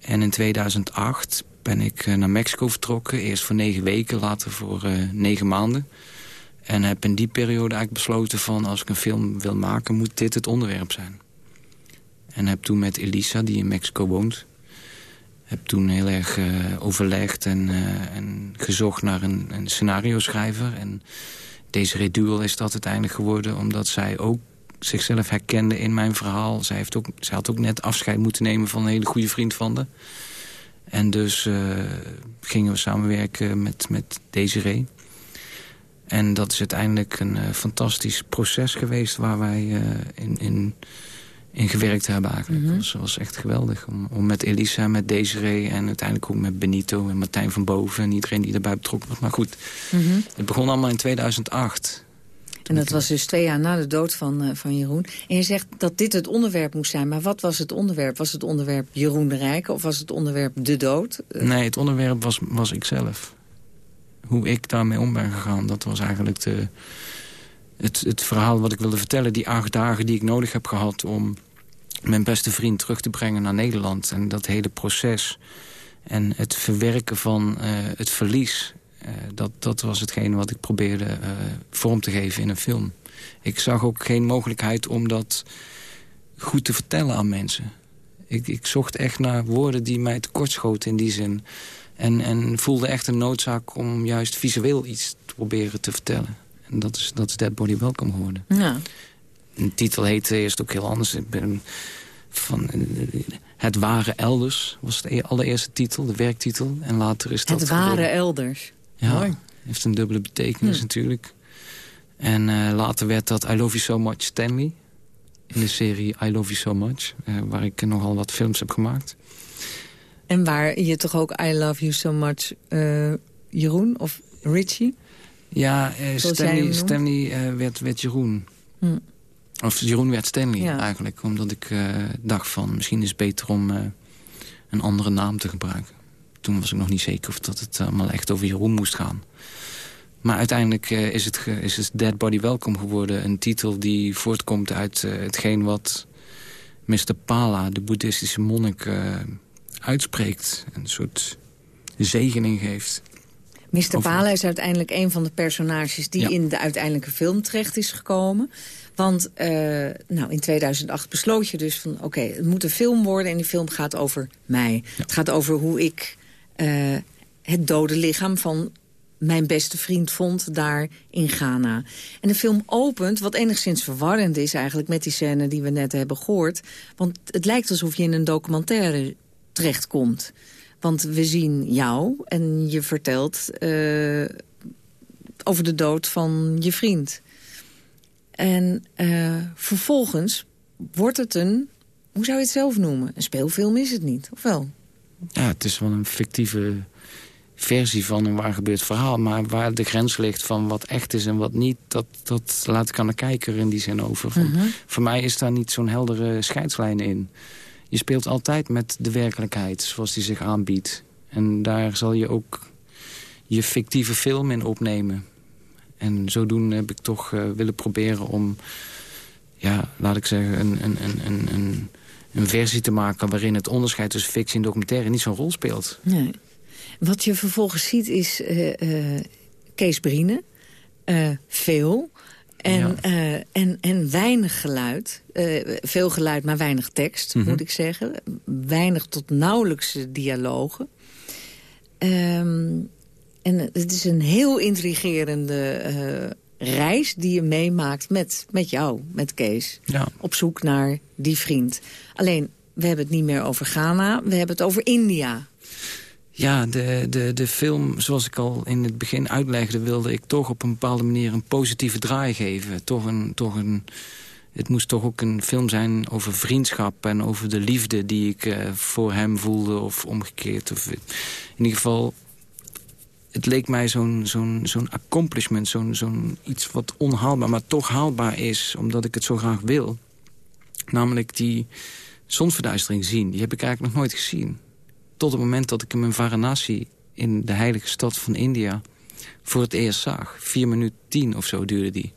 En in 2008 ben ik uh, naar Mexico vertrokken. Eerst voor negen weken, later voor negen maanden. En heb in die periode eigenlijk besloten van... als ik een film wil maken, moet dit het onderwerp zijn. En heb toen met Elisa, die in Mexico woont... heb toen heel erg overlegd en, en gezocht naar een, een scenario-schrijver... En Desiree Duel is dat uiteindelijk geworden... omdat zij ook zichzelf herkende in mijn verhaal. Zij, heeft ook, zij had ook net afscheid moeten nemen van een hele goede vriend van haar. En dus uh, gingen we samenwerken met, met Desiree. En dat is uiteindelijk een uh, fantastisch proces geweest... waar wij uh, in, in, in gewerkt hebben eigenlijk. Mm -hmm. dat, was, was echt geweldig. Om, om met Elisa, met Desiree en uiteindelijk ook met Benito en Martijn van Boven... en iedereen die erbij betrokken was. Maar goed, mm -hmm. het begon allemaal in 2008. En dat was dus twee jaar na de dood van, uh, van Jeroen. En je zegt dat dit het onderwerp moest zijn. Maar wat was het onderwerp? Was het onderwerp Jeroen de Rijke of was het onderwerp de dood? Uh... Nee, het onderwerp was, was ikzelf. Hoe ik daarmee om ben gegaan, dat was eigenlijk de, het, het verhaal wat ik wilde vertellen. Die acht dagen die ik nodig heb gehad om mijn beste vriend terug te brengen naar Nederland. En dat hele proces en het verwerken van uh, het verlies... Uh, dat, dat was hetgeen wat ik probeerde uh, vorm te geven in een film. Ik zag ook geen mogelijkheid om dat goed te vertellen aan mensen. Ik, ik zocht echt naar woorden die mij tekortschoten in die zin. En, en voelde echt een noodzaak om juist visueel iets te proberen te vertellen. En dat is, dat is Dead Body Welcome geworden. Ja. De titel heette eerst ook heel anders. Ik ben van, het Ware Elders was de allereerste titel, de werktitel. En later is dat... Het Ware geworden. Elders. Ja, Mooi. heeft een dubbele betekenis natuurlijk. En uh, later werd dat I Love You So Much Stanley. In de serie I Love You So Much. Uh, waar ik nogal wat films heb gemaakt. En waar je toch ook I Love You So Much... Uh, Jeroen of Richie? Ja, Stanley, Stanley werd, werd Jeroen. Hm. Of Jeroen werd Stanley eigenlijk. Omdat ik dacht van misschien is het beter om een andere naam te gebruiken. Toen was ik nog niet zeker of dat het allemaal echt over Jeroen moest gaan. Maar uiteindelijk is, het is het Dead Body Welcome geworden. Een titel die voortkomt uit hetgeen wat Mr. Pala, de boeddhistische monnik, uitspreekt. Een soort zegening geeft. Mr. Pala is uiteindelijk een van de personages... die in de uiteindelijke film terecht is gekomen. Want uh, nou, in 2008 besloot je dus van... oké, het moet een film worden en die film gaat over mij. Het gaat over hoe ik uh, het dode lichaam van mijn beste vriend vond daar in Ghana. En de film opent, wat enigszins verwarrend is eigenlijk... met die scène die we net hebben gehoord. Want het lijkt alsof je in een documentaire terechtkomt. Want we zien jou en je vertelt uh, over de dood van je vriend. En uh, vervolgens wordt het een, hoe zou je het zelf noemen? Een speelfilm is het niet, of wel? Ja, het is wel een fictieve versie van een waar gebeurd verhaal. Maar waar de grens ligt van wat echt is en wat niet... dat, dat laat ik aan de kijker in die zin over. Van, uh Voor mij is daar niet zo'n heldere scheidslijn in. Je speelt altijd met de werkelijkheid zoals die zich aanbiedt. En daar zal je ook je fictieve film in opnemen. En zodoende heb ik toch uh, willen proberen om... ja, laat ik zeggen, een, een, een, een, een versie te maken... waarin het onderscheid tussen fictie en documentaire niet zo'n rol speelt. Nee. Wat je vervolgens ziet is uh, uh, Kees Brine, veel... En, en, en weinig geluid. veel geluid, maar weinig tekst, mhm. moet ik zeggen. Weinig tot nauwelijks dialogen. Um, en het is een heel intrigerende reis die je meemaakt met, met jou, met Kees. Ja. Op zoek naar die vriend. Alleen, we hebben het niet meer over Ghana, we hebben het over India. Ja, de, de, de film, zoals ik al in het begin uitlegde... wilde ik toch op een bepaalde manier een positieve draai geven. Toch een, toch een, het moest toch ook een film zijn over vriendschap... en over de liefde die ik uh, voor hem voelde of omgekeerd. Of, in ieder geval, het leek mij zo'n zo'n zo'n accomplishment. Zo'n zo'n iets wat onhaalbaar, maar toch haalbaar is... omdat ik het zo graag wil. Namelijk die zonsverduistering zien. Die heb ik eigenlijk nog nooit gezien. Tot het moment dat ik hem in Varanasi... in de heilige stad van India voor het eerst zag. Vier minuten tien of zo duurde die.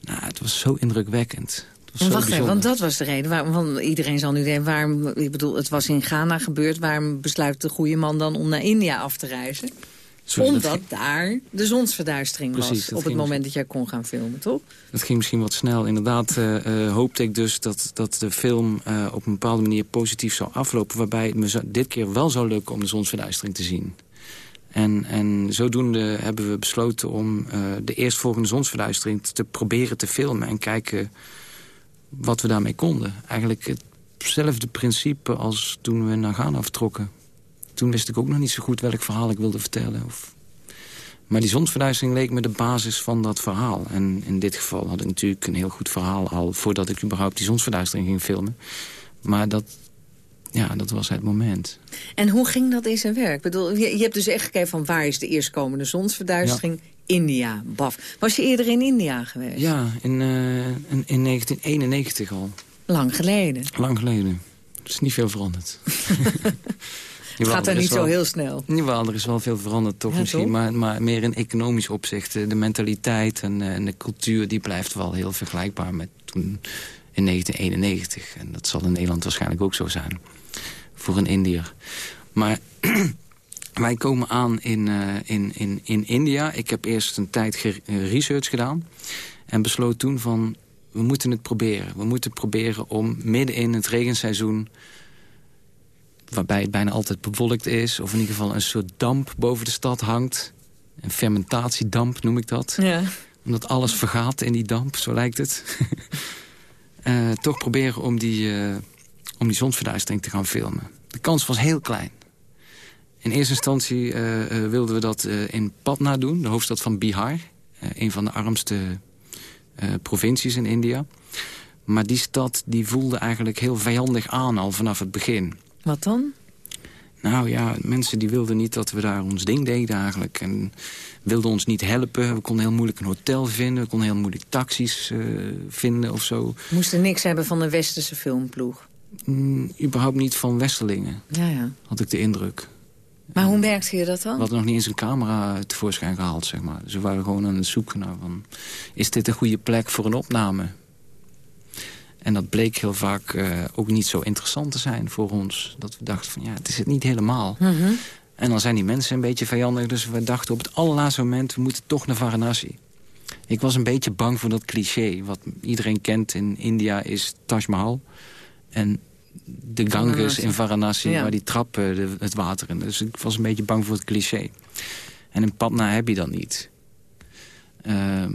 Nou, het was zo indrukwekkend. En wacht even, want dat was de reden. Waarom, iedereen zal nu denken, waarom, ik bedoel, het was in Ghana gebeurd. Waarom besluit de goede man dan om naar India af te reizen? Omdat daar de zonsverduistering was op het moment dat jij kon gaan filmen, toch? Dat ging misschien wat snel. Inderdaad uh, hoopte ik dus dat, dat de film uh, op een bepaalde manier positief zou aflopen... waarbij het me dit keer wel zou lukken om de zonsverduistering te zien. En, en zodoende hebben we besloten om de eerstvolgende zonsverduistering te proberen te filmen... en kijken wat we daarmee konden. Eigenlijk hetzelfde principe als toen we naar Ghana vertrokken. Toen wist ik ook nog niet zo goed welk verhaal ik wilde vertellen. Of... Maar die zonsverduistering leek me de basis van dat verhaal. En in dit geval had ik natuurlijk een heel goed verhaal al... voordat ik überhaupt die zonsverduistering ging filmen. Maar dat, ja, dat was het moment. En hoe ging dat in zijn werk? Ik bedoel, je, je hebt dus echt gekeken van waar is de eerstkomende zonsverduistering? India, baf. Was je eerder in India geweest? Ja, in, uh, in, in 1991 al. Lang geleden? Lang geleden. Er is niet veel veranderd. Het gaat er niet zo heel snel. Jawel, er is wel veel veranderd toch misschien. Maar, maar meer in economisch opzicht. De mentaliteit en, eh, en, de cultuur die blijft wel heel vergelijkbaar met toen in 1991. En dat zal in Nederland waarschijnlijk ook zo zijn. Voor een Indiër. Maar wij komen aan in, uh, in, in, in India. Ik heb eerst een tijd eh, research gedaan. En besloot toen van, we moeten het proberen. We moeten proberen om midden in het regenseizoen waarbij het bijna altijd bewolkt is... of in ieder geval een soort damp boven de stad hangt. Een fermentatiedamp noem ik dat. Ja. Omdat alles vergaat in die damp, zo lijkt het. uh, toch proberen om die, uh, om die zonsverduistering te gaan filmen. De kans was heel klein. In eerste instantie uh, wilden we dat in Patna doen, de hoofdstad van Bihar. een van de armste provincies in India. Maar die stad die voelde eigenlijk heel vijandig aan al vanaf het begin. Wat dan? Nou ja, mensen die wilden niet dat we daar ons ding deden eigenlijk. En wilden ons niet helpen. We konden heel moeilijk een hotel vinden. We konden heel moeilijk taxis uh, vinden of zo. Moesten niks hebben van de westerse filmploeg? Mm, überhaupt niet van Westerlingen, ja, ja. had ik de indruk. Maar hoe merkte je dat dan? We hadden nog niet eens een camera tevoorschijn gehaald, zeg maar. Ze waren gewoon aan het zoeken naar van... is dit een goede plek voor een opname? En dat bleek heel vaak uh, ook niet zo interessant te zijn voor ons. Dat we dachten van, ja, het is het niet helemaal. Mm -hmm. En dan zijn die mensen een beetje vijandig. Dus we dachten op het allerlaatste moment, we moeten toch naar Varanasi. Ik was een beetje bang voor dat cliché. Wat iedereen kent in India is Taj Mahal. En de Ganges in Varanasi, Ja. waar die trappen de- het water in. Dus ik was een beetje bang voor het cliché. En in Patna heb je dat niet. Ehm,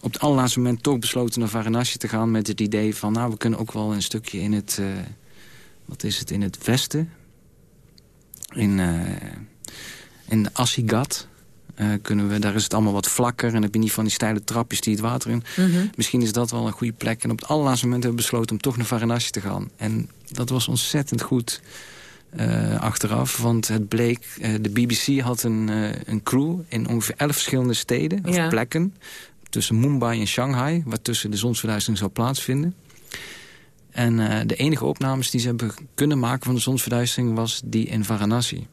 op het allerlaatste moment toch besloten naar Varanasi te gaan... met het idee van, nou, we kunnen ook wel een stukje in het... eh, wat is het, in het westen? In, eh in Assigat eh, kunnen we... Daar is het allemaal wat vlakker en heb je niet van die steile trapjes die het water in... Mhm. Misschien is dat wel een goede plek. En op het allerlaatste moment hebben we besloten om toch naar Varanasi te gaan. En dat was ontzettend goed achteraf. Want het bleek, de BBC had een, een crew in ongeveer elf verschillende steden. Of Ja. plekken. Tussen Mumbai en Shanghai. Waar tussen de zonsverduistering zou plaatsvinden. En eh, de enige opnames die ze hebben kunnen maken van de zonsverduistering... was die in Varanasi.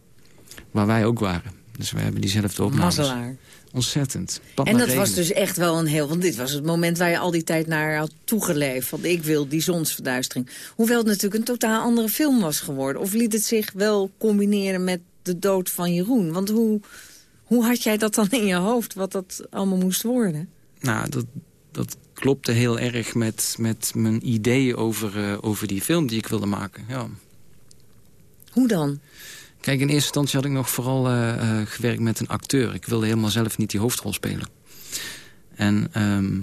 Waar wij ook waren. Dus we hebben diezelfde opnames. Mazzelaar. Ontzettend. Pad En dat was dus echt wel een heel... Want dit was het moment waar je al die tijd naar had toegeleefd. Van ik wil die zonsverduistering. Hoewel het natuurlijk een totaal andere film was geworden. Of liet het zich wel combineren met de dood van Jeroen? Want hoe, hoe had jij dat dan in je hoofd? Wat dat allemaal moest worden? Nou, dat, dat klopte heel erg met, met mijn ideeën over, eh, over die film die ik wilde maken. Ja. Hoe dan? Kijk, in eerste instantie had ik nog vooral eh, eh, gewerkt met een acteur. Ik wilde helemaal zelf niet die hoofdrol spelen. En ehm,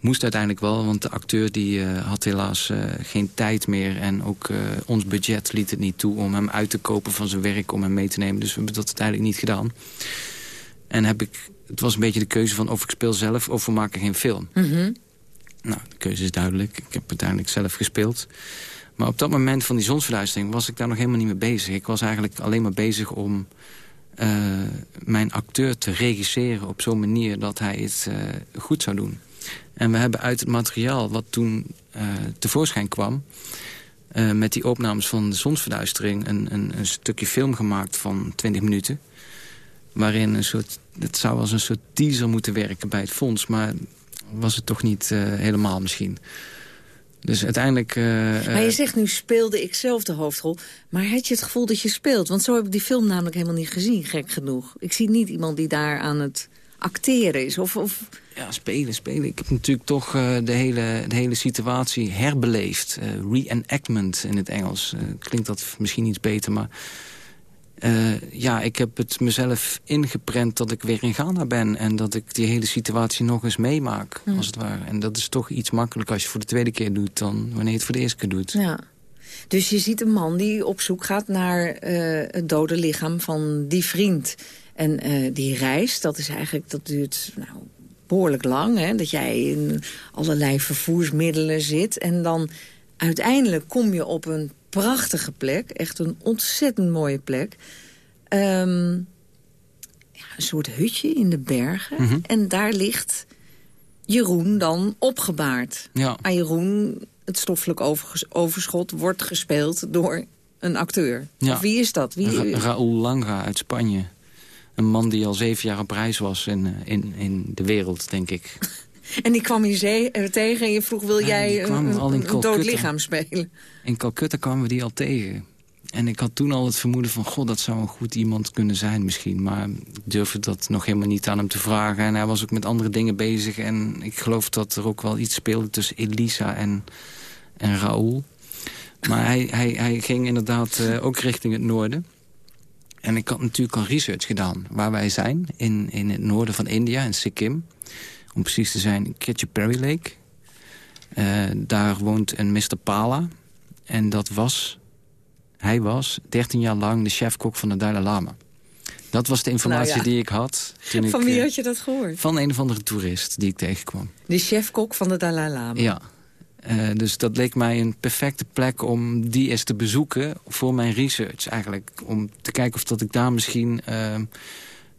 moest uiteindelijk wel, want de acteur die, had helaas geen tijd meer. En ook ons budget liet het niet toe om hem uit te kopen van zijn werk... om hem mee te nemen. Dus we hebben dat uiteindelijk niet gedaan. En heb ik, het was een beetje de keuze van of ik speel zelf... of we maken geen film. Mhm. Nou, de keuze is duidelijk. Ik heb uiteindelijk zelf gespeeld. Maar op dat moment van die zonsverduistering was ik daar nog helemaal niet mee bezig. Ik was eigenlijk alleen maar bezig om eh, mijn acteur te regisseren... op zo'n manier dat hij het eh, goed zou doen. En we hebben uit het materiaal wat toen eh, tevoorschijn kwam... met die opnames van de zonsverduistering... Een, een, een stukje film gemaakt van 20 minuten... waarin een soort, het zou als een soort teaser moeten werken bij het fonds... maar was het toch niet eh, helemaal misschien. Dus uiteindelijk... eh, Maar je eh, zegt nu speelde ik zelf de hoofdrol. Maar had je het gevoel dat je speelt? Want zo heb ik die film namelijk helemaal niet gezien, gek genoeg. Ik zie niet iemand die daar aan het acteren is. Of, of... Ja, spelen, spelen. Ik heb natuurlijk toch eh, de, hele, de hele situatie herbeleefd. Eh, reenactment in het Engels. Eh, klinkt dat misschien iets beter, maar... eh, ja, ik heb het mezelf ingeprent dat ik weer in Ghana ben... en dat ik die hele situatie nog eens meemaak, Hm. als het ware. En dat is toch iets makkelijker als je het voor de tweede keer doet... dan wanneer je het voor de eerste keer doet. Ja. Dus je ziet een man die op zoek gaat naar eh, het dode lichaam van die vriend. En eh, die reis, dat is eigenlijk, dat duurt nou, behoorlijk lang. Hè? Dat jij in allerlei vervoersmiddelen zit. En dan uiteindelijk kom je op een prachtige plek. Echt een ontzettend mooie plek. Ehm, ja, een soort hutje in de bergen. Mhm. En daar ligt Jeroen dan opgebaard. Ja. Aan Jeroen, het stoffelijk overschot, wordt gespeeld door een acteur. Ja. Of wie is dat? Wie, Ra Raoul uit Spanje. Een man die al zeven jaar op reis was in, eh, in, in de wereld, denk ik. en die kwam je zee, eh, tegen en je vroeg, wil Ja, jij een, al dood lichaam spelen? In Calcutta kwamen we die al tegen. En ik had toen al het vermoeden van... god, dat zou een goed iemand kunnen zijn misschien. Maar ik durfde dat nog helemaal niet aan hem te vragen. En hij was ook met andere dingen bezig. En ik geloof dat er ook wel iets speelde tussen Elisa en, en Raoul. Maar hij, hij, hij ging inderdaad eh, ook richting het noorden. En ik had natuurlijk al research gedaan waar wij zijn. In, in het noorden van India, in Sikkim. Om precies te zijn, in Ketchupari Lake. Eh, daar woont een Mr. Pala. En dat was, hij was 13 jaar lang de chef-kok van de Dalai Lama. Dat was de informatie Nou ja. die ik had. Toen Van ik, wie eh, had je dat gehoord? Van een of andere toerist die ik tegenkwam. De chefkok van de Dalai Lama. Ja. Eh, dus dat leek mij een perfecte plek om die eens te bezoeken voor mijn research eigenlijk. Om te kijken of dat ik daar misschien uh,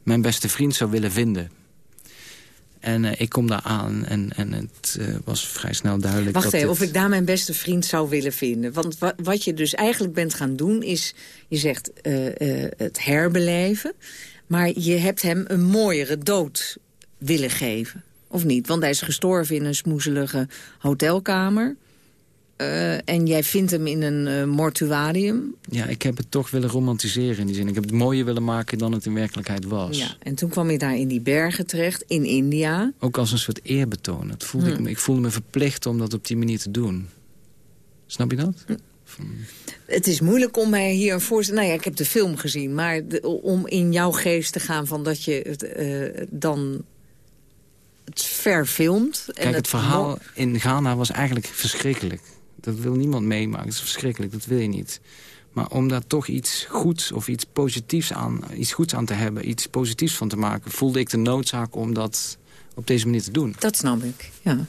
mijn beste vriend zou willen vinden. En uh, ik kom daar aan en, en het uh, was vrij snel duidelijk... Wacht dat even, dit... of ik daar mijn beste vriend zou willen vinden. Want wa wat je dus eigenlijk bent gaan doen is... je zegt uh, het herbeleven... maar je hebt hem een mooiere dood willen geven. Of niet? Want hij is gestorven in een smoezelige hotelkamer... Uh, en jij vindt hem in een uh, mortuarium. Ja, ik heb het toch willen romantiseren in die zin. Ik heb het mooier willen maken dan het in werkelijkheid was. Ja, en toen kwam je daar in die bergen terecht, in India. Ook als een soort eerbetoon. Dat voelde ik, ik voelde me verplicht om dat op die manier te doen. Snap je dat? Hm. Het is moeilijk om mij hier een voorstel... Nou ja, ik heb de film gezien, maar de, om in jouw geest te gaan... van dat je het, uh, dan het verfilmt. Kijk, en het, het verhaal in Ghana was eigenlijk verschrikkelijk. Dat wil niemand meemaken. Het is verschrikkelijk, dat wil je niet. Maar om daar toch iets goeds of iets positiefs aan, iets goeds aan te hebben... iets positiefs van te maken... voelde ik de noodzaak om dat op deze manier te doen. Dat snap ik, ja.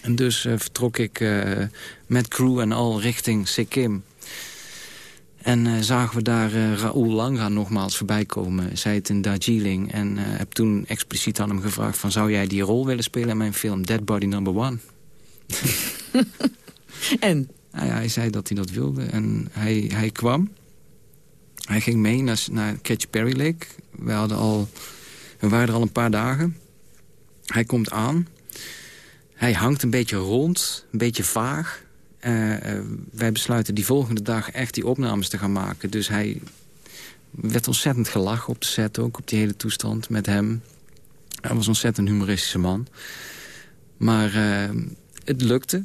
En dus uh, vertrok ik uh, met crew en al richting Sikkim. En uh, zagen we daar Raoul Langa nogmaals voorbij komen. Zij het in Darjeeling. En heb toen expliciet aan hem gevraagd... van zou jij die rol willen spelen in mijn film Dead Body Number One? en? Nou hij zei dat hij dat wilde. En hij, hij kwam. Hij ging mee naar, naar Catch Perry Lake. We, hadden al, we waren er al een paar dagen. Hij komt aan. Hij hangt een beetje rond, een beetje vaag. Uh, uh, wij besluiten die volgende dag echt die opnames te gaan maken. Dus hij werd ontzettend gelachen op de set ook, op die hele toestand met hem. Hij was een ontzettend humoristische man. Maar uh, het lukte.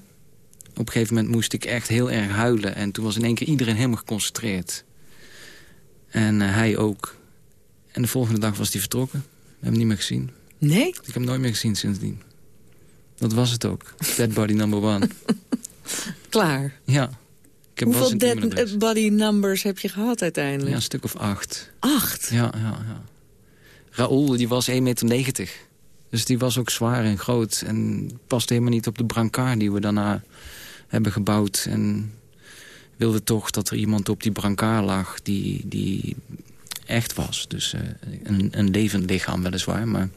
Op een gegeven moment moest ik echt heel erg huilen. En toen was in één keer iedereen helemaal geconcentreerd. En hij ook. En de volgende dag was hij vertrokken. We hebben hem niet meer gezien. Nee? Ik heb hem nooit meer gezien sindsdien. Dat was het ook. Dead body number one. Klaar? Ja. Ik heb Hoeveel dead body numbers heb je gehad uiteindelijk? Ja, een stuk of acht. Acht? Ja, ja, ja. Raoul, die was 1,90 meter. Dus die was ook zwaar en groot. En paste helemaal niet op de brancard die we daarna hebben gebouwd. En wilde toch dat er iemand op die brancard lag die, die echt was. Dus uh, een, een levend lichaam weliswaar, maar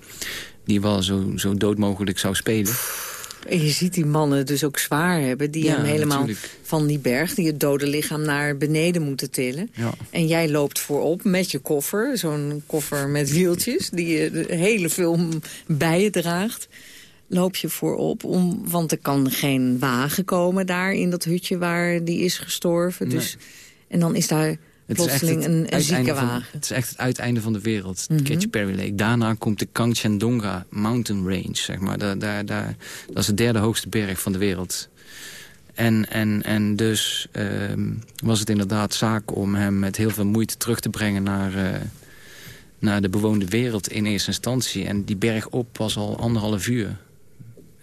die wel zo, zo dood mogelijk zou spelen. En je ziet die mannen dus ook zwaar hebben... die ja, hem helemaal natuurlijk. van die berg, die het dode lichaam naar beneden moeten tillen. Ja. En jij loopt voorop met je koffer, zo'n koffer met wieltjes... die je de hele film bij je draagt. Loop je voorop, om, want er kan geen wagen komen daar in dat hutje waar die is gestorven. Dus, Nee. En dan is daar plotseling een, van- ziekenwagen. het is echt het uiteinde van de wereld, Mhm. Catch Perry Lake. Daarna komt de Kanchendonga Mountain Range, zeg maar. Daar, daar, daar, dat is de derde hoogste berg van de wereld. En, en, en dus ehm, was het inderdaad zaak om hem met heel veel moeite terug te brengen naar, eh, naar de bewoonde wereld in eerste instantie. En die berg op was al anderhalf uur.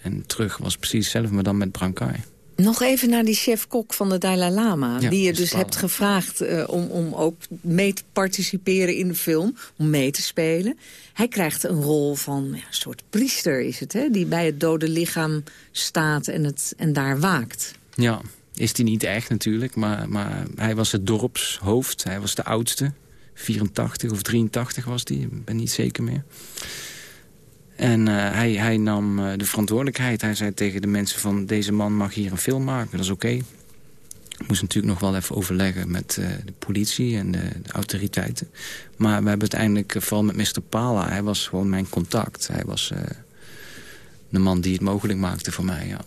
En terug was precies hetzelfde, maar dan met brancard. Nog even naar die chef-kok van de Dalai Lama. Ja, die je dus hebt gevraagd eh, om, om ook mee te participeren in de film. Om mee te spelen. Hij krijgt een rol van ja, een soort priester is het. Hè? Die bij het dode lichaam staat en, het, en daar waakt. Ja, is hij niet echt natuurlijk, maar, maar hij was het dorpshoofd. Hij was de oudste. 84 of 83 was hij, ik ben niet zeker meer. En eh, hij, hij nam eh, de verantwoordelijkheid. Hij zei tegen de mensen van deze man mag hier een film maken, dat is oké. Ik moest natuurlijk nog wel even overleggen met eh, de politie en de, autoriteiten. Maar we hebben uiteindelijk, vooral met Mr. Pala, hij was gewoon mijn contact. Hij was de man die het mogelijk maakte voor mij, ja.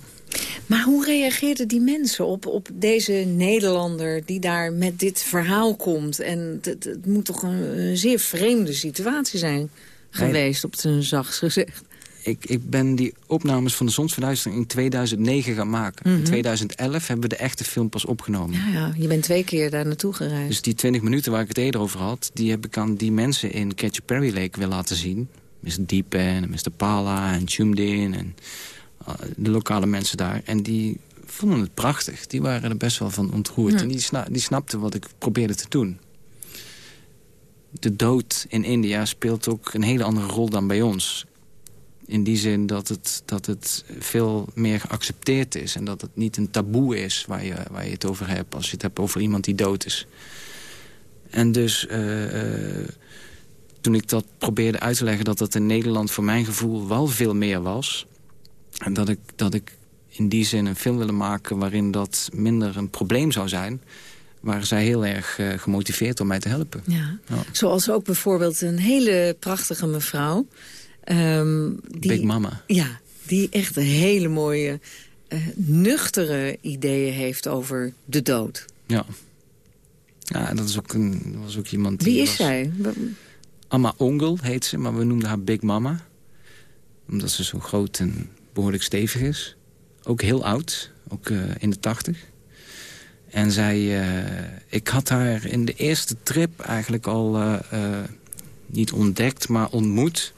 Maar hoe reageerden die mensen op, op deze Nederlander die daar met dit verhaal komt? En het, het moet toch een zeer vreemde situatie zijn geweest, op zijn zachtst gezegd. Ik, ik ben die opnames van de zonsverduistering in 2009 gaan maken. Mhm. In 2011 hebben we de echte film pas opgenomen. Ja, ja, je bent twee keer daar naartoe gereisd. Dus die 20 minuten waar ik het eerder over had... die heb ik aan die mensen in Catch Perry Lake willen laten zien. Mr. Diepen en Mr. Pala en Chumdin en uh, de lokale mensen daar. En die vonden het prachtig. Die waren er best wel van ontroerd. Ja. En die, sna die snapten wat ik probeerde te doen. De dood in India speelt ook een hele andere rol dan bij ons. In die zin dat het, dat het veel meer geaccepteerd is. En dat het niet een taboe is waar je, waar je het over hebt. Als je het hebt over iemand die dood is. En dus uh, toen ik dat probeerde uit te leggen... dat dat in Nederland voor mijn gevoel wel veel meer was. En dat ik, dat ik in die zin een film wilde maken... waarin dat minder een probleem zou zijn waren zij heel erg uh, gemotiveerd om mij te helpen. Ja. Zoals ook bijvoorbeeld een hele prachtige mevrouw. Um, die, Big Mama. Ja, die echt een hele mooie, uh, nuchtere ideeën heeft over de dood. Ja. Ja, dat is ook, een, was ook iemand... Wie is was... zij? Amma Ongel heet ze, maar we noemden haar Big Mama. Omdat ze zo groot en behoorlijk stevig is. Ook heel oud, ook uh, in de tachtig. En zij, uh, ik had haar in de eerste trip eigenlijk al uh, niet ontdekt, maar ontmoet.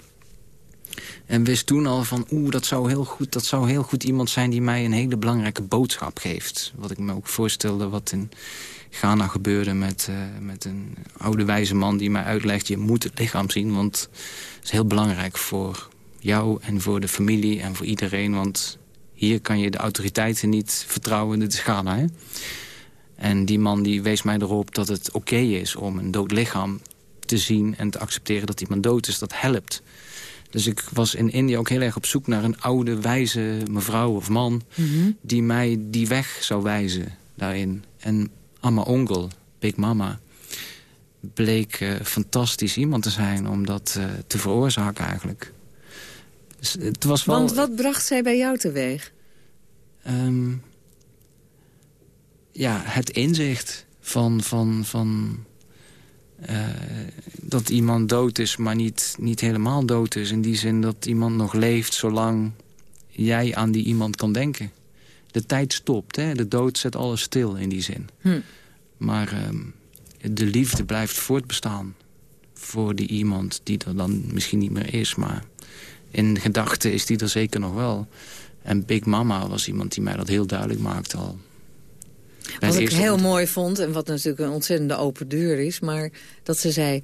En wist toen al van, oeh, dat zou, heel goed, dat zou heel goed iemand zijn... die mij een hele belangrijke boodschap geeft. Wat ik me ook voorstelde wat in Ghana gebeurde met, met een oude wijze man... die mij uitlegt, je moet het lichaam zien... want het is heel belangrijk voor jou en voor de familie en voor iedereen... want hier kan je de autoriteiten niet vertrouwen, dit is Ghana, hè? En die man die wees mij erop dat het oké is om een dood lichaam te zien... en te accepteren dat iemand dood is, dat helpt. Dus ik was in India ook heel erg op zoek naar een oude, wijze mevrouw of man... Mhm. die mij die weg zou wijzen daarin. En Amma Ongel, Big Mama, bleek uh, fantastisch iemand te zijn... om dat uh, te veroorzaken eigenlijk. Dus het was wel... Want wat bracht zij bij jou teweeg? Um, ja, het inzicht van, van, van uh, dat iemand dood is, maar niet, niet helemaal dood is. In die zin dat iemand nog leeft zolang jij aan die iemand kan denken. De tijd stopt, hè? de dood zet alles stil in die zin. Hm. Maar uh, de liefde blijft voortbestaan voor die iemand die er dan misschien niet meer is. Maar in gedachten is die er zeker nog wel. En Big Mama was iemand die mij dat heel duidelijk maakte al. Wat ik heel mooi vond, en wat natuurlijk een ontzettende open deur is... maar dat ze zei,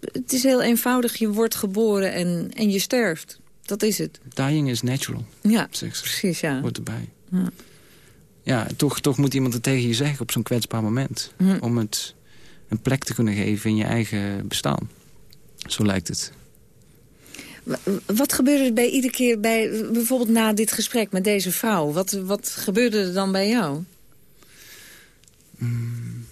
het is heel eenvoudig, je wordt geboren en, en je sterft. Dat is het. Dying is natural, ja, precies, ja. Hoort erbij. Ja, ja toch, toch moet iemand het tegen je zeggen op zo'n kwetsbaar moment. Hm. Om het een plek te kunnen geven in je eigen bestaan. Zo lijkt het. Wat gebeurde er bij iedere keer, bij, bijvoorbeeld na dit gesprek met deze vrouw? Wat, wat gebeurde er dan bij jou? Mm.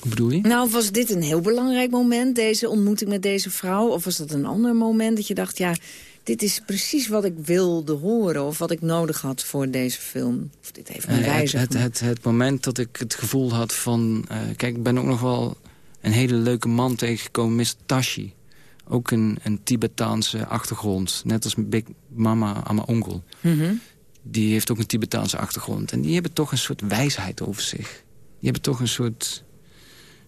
Hoe bedoel je? Nou, was dit een heel belangrijk moment, deze ontmoeting met deze vrouw? Of was dat een ander moment dat je dacht, ja, dit is precies wat ik wilde horen... of wat ik nodig had voor deze film? Of dit heeft me uh, wijze het, het, het, het, moment dat ik het gevoel had van... Uh, kijk, ik ben ook nog wel een hele leuke man tegengekomen, Mr. Tashi. Ook een, een Tibetaanse achtergrond, net als Big Mama Ama Ongel. Mm -hmm. Die heeft ook een Tibetaanse achtergrond. En die hebben toch een soort wijsheid over zich die hebben toch een soort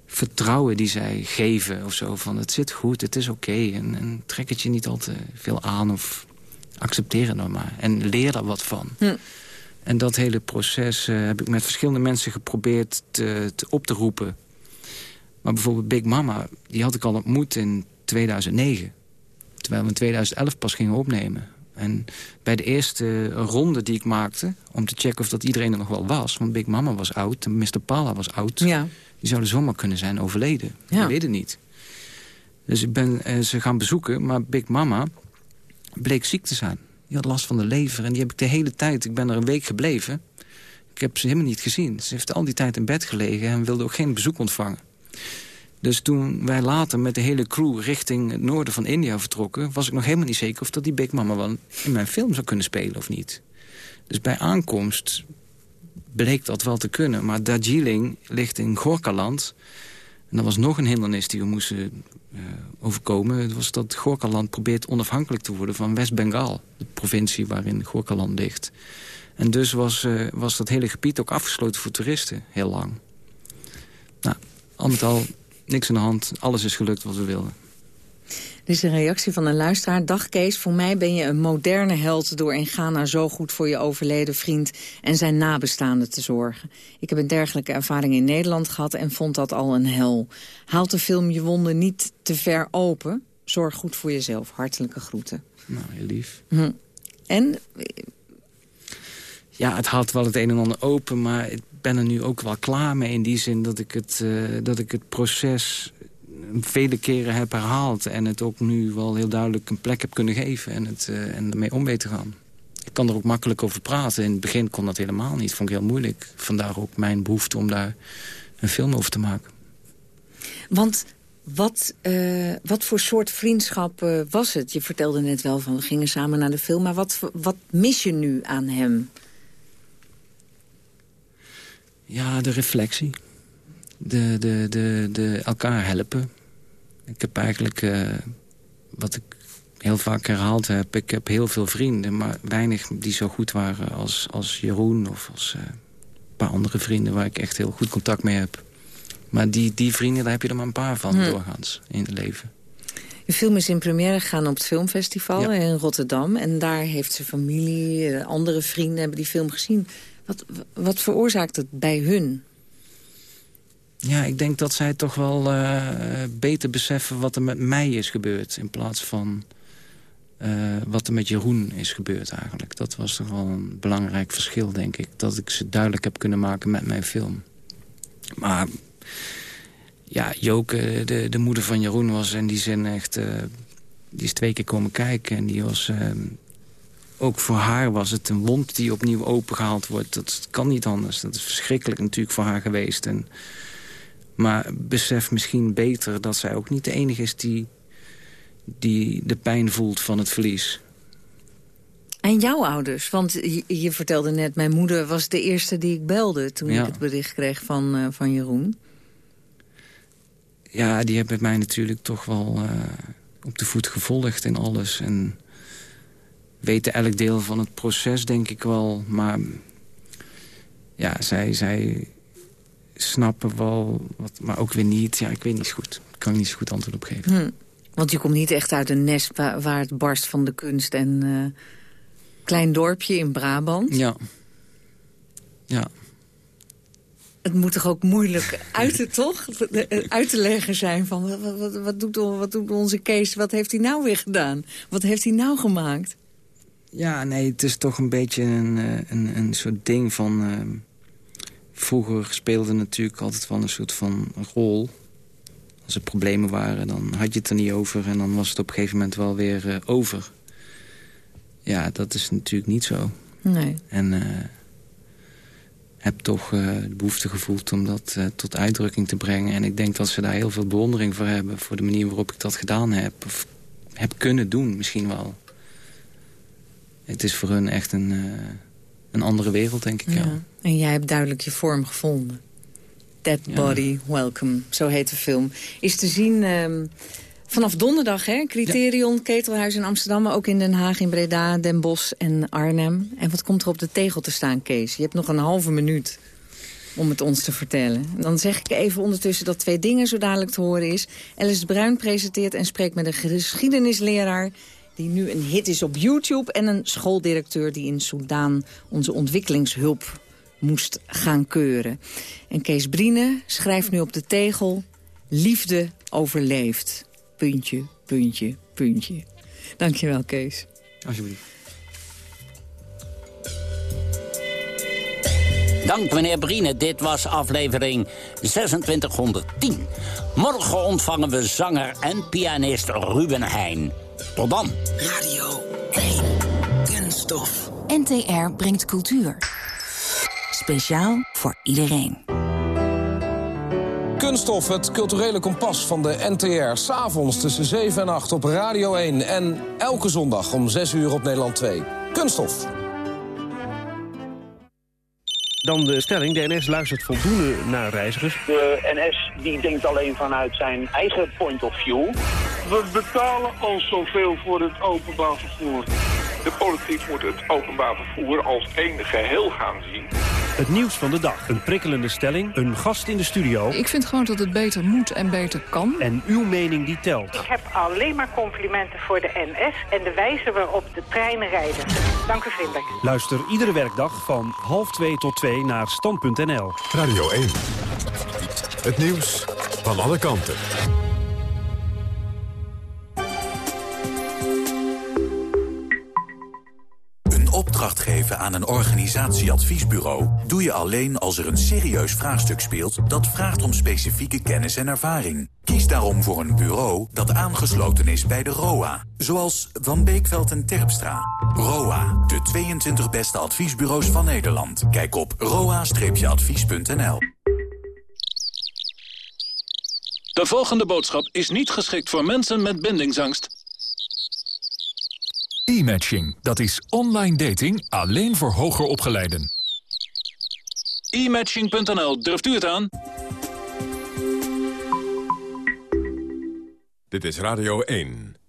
vertrouwen die zij geven of zo. Van het zit goed, het is oké. Okay, en, en, trek het je niet al te veel aan of accepteer het nou maar. En leer er wat van. Hm. En dat hele proces uh, heb ik met verschillende mensen geprobeerd te, te, op te roepen. Maar bijvoorbeeld Big Mama, die had ik al ontmoet in 2009. Terwijl we in 2011 pas gingen opnemen. En bij de eerste ronde die ik maakte... om te checken of dat iedereen er nog wel was... want Big Mama was oud en Mr. Pala was oud... Ja. die zouden zomaar kunnen zijn overleden. Ja. Weet het niet. Dus ik ben uh, ze gaan bezoeken, maar Big Mama bleek ziek te zijn. Die had last van de lever en die heb ik de hele tijd... ik ben er een week gebleven. Ik heb ze helemaal niet gezien. Ze heeft al die tijd in bed gelegen en wilde ook geen bezoek ontvangen. Dus toen wij later met de hele crew richting het noorden van India vertrokken... was ik nog helemaal niet zeker of dat die Big Mama wel in mijn film zou kunnen spelen of niet. Dus bij aankomst bleek dat wel te kunnen. Maar Darjeeling ligt in Gorkaland. En dat was nog een hindernis die we moesten uh, overkomen. Het was dat Gorkaland probeert onafhankelijk te worden van West-Bengal. De provincie waarin Gorkaland ligt. En dus was, uh, was dat hele gebied ook afgesloten voor toeristen, heel lang. Nou, al met al niks aan de hand. Alles is gelukt wat we wilden. Dit is een reactie van een luisteraar. Dag Kees, voor mij ben je een moderne held... door in Ghana zo goed voor je overleden vriend en zijn nabestaanden te zorgen. Ik heb een dergelijke ervaring in Nederland gehad en vond dat al een hel. Haalt de film je wonden niet te ver open? Zorg goed voor jezelf. Hartelijke groeten. Nou, heel lief. Hm. En? Ja, het haalt wel het een en ander open, maar ben er nu ook wel klaar mee... in die zin dat ik het, uh, dat ik het proces vele keren heb herhaald... en het ook nu wel heel duidelijk een plek heb kunnen geven... en, het, uh, en ermee om te gaan. Ik kan er ook makkelijk over praten. In het begin kon dat helemaal niet. Vond ik heel moeilijk. Vandaar ook mijn behoefte om daar een film over te maken. Want wat, wat voor soort vriendschap was het? Je vertelde net wel van we gingen samen naar de film. Maar wat, wat mis je nu aan hem? Ja, de reflectie. De, de, de, de elkaar helpen. Ik heb eigenlijk, uh, wat ik heel vaak herhaald heb... ik heb heel veel vrienden, maar weinig die zo goed waren als, als Jeroen... of als een paar andere vrienden waar ik echt heel goed contact mee heb. Maar die, die vrienden, daar heb je er maar een paar van Hm. doorgaans in het leven. Je film is in première gegaan op het filmfestival in Rotterdam. En daar heeft zijn familie, eh, andere vrienden hebben die film gezien. Wat, wat veroorzaakt het bij hun? Ja, ik denk dat zij toch wel eh, beter beseffen wat er met mij is gebeurd... in plaats van eh, wat er met Jeroen is gebeurd eigenlijk. Dat was toch wel een belangrijk verschil, denk ik. Dat ik ze duidelijk heb kunnen maken met mijn film. Maar ja, Joke, de, de moeder van Jeroen, was in die zin echt... eh, die is twee keer komen kijken en die was... ook voor haar was het een wond die opnieuw opengehaald wordt. Dat kan niet anders. Dat is verschrikkelijk natuurlijk voor haar geweest. En, maar besef misschien beter dat zij ook niet de enige is... die, die de pijn voelt van het verlies. En jouw ouders? Want je, je vertelde net, mijn moeder was de eerste die ik belde... toen Ja. ik het bericht kreeg van, eh, van Jeroen. Ja, die hebben mij natuurlijk toch wel eh, op de voet gevolgd in alles. En weten elk deel van het proces, denk ik wel. Maar ja, zij, zij snappen wel, wat, maar ook weer niet. Ja, ik weet niet zo goed. Daar kan ik niet zo goed antwoord op geven. Hm. Want je komt niet echt uit een nest waar, waar het barst van de kunst... en eh, klein dorpje in Brabant. Ja. Ja. Het moet toch ook moeilijk uit te, toch? uit te leggen zijn van wat, wat, wat, doet, wat doet onze Kees, wat heeft hij nou weer gedaan? Wat heeft hij nou gemaakt? Ja, nee, het is toch een beetje een, eh, een, een soort ding van... eh, vroeger speelde natuurlijk altijd wel een soort van rol. Als er problemen waren, dan had je het er niet over... en dan was het op een gegeven moment wel weer eh, over. Ja, dat is natuurlijk niet zo. Nee. En eh, heb toch de behoefte gevoeld om dat tot uitdrukking te brengen. En ik denk dat ze daar heel veel bewondering voor hebben... voor de manier waarop ik dat gedaan heb. Of heb kunnen doen, misschien wel. Het is voor hun echt een, eh, een andere wereld, denk ik. Ja. Ja. En jij hebt duidelijk je vorm gevonden. Dead Body Welcome, zo heet de film. Is te zien ehm, vanaf donderdag, hè? Criterion, Ketelhuis in Amsterdam... maar ook in Den Haag, in Breda, Den Bosch en Arnhem. En wat komt er op de tegel te staan, Kees? Je hebt nog een halve minuut om het ons te vertellen. Dan zeg ik even ondertussen dat twee dingen zo dadelijk te horen is. Alice Bruin presenteert en spreekt met een geschiedenisleraar... die nu een hit is op YouTube... en een schooldirecteur die in Soudaan onze ontwikkelingshulp moest gaan keuren. En Kees Brine schrijft nu op de tegel... Liefde overleeft. Puntje, puntje, puntje. Dankjewel, Kees. Alsjeblieft. Dank meneer Brine, dit was aflevering 2610. Morgen ontvangen we zanger en pianist Ruben Heijn. Tot dan. Radio 1. Kunststof. NTR brengt cultuur. Speciaal voor iedereen. Kunststof, het culturele kompas van de NTR. S'avonds tussen 7 en 8 op Radio 1. En elke zondag om 6 uur op Nederland 2. Kunststof. Dan de stelling, de NS luistert voldoende naar reizigers. De NS die denkt alleen vanuit zijn eigen point of view. We betalen al zoveel voor het openbaar vervoer. De politiek moet het openbaar vervoer als één geheel gaan zien. Het nieuws van de dag, een prikkelende stelling, een gast in de studio... Ik vind gewoon dat het beter moet en beter kan. en uw mening die telt. Ik heb alleen maar complimenten voor de NS en de wijze waarop de treinen rijden. Dank u vriendelijk. Luister iedere werkdag van half twee tot twee naar stand.nl. Radio 1. Het nieuws van alle kanten. Opdracht geven aan een organisatieadviesbureau... doe je alleen als er een serieus vraagstuk speelt... dat vraagt om specifieke kennis en ervaring. Kies daarom voor een bureau dat aangesloten is bij de ROA. Zoals Van Beekveld en Terpstra. ROA, de 22 beste adviesbureaus van Nederland. Kijk op roa-advies.nl. De volgende boodschap is niet geschikt voor mensen met bindingsangst. E-matching, dat is online dating alleen voor hoger opgeleiden. E-matching.nl, durft u het aan? Dit is Radio 1.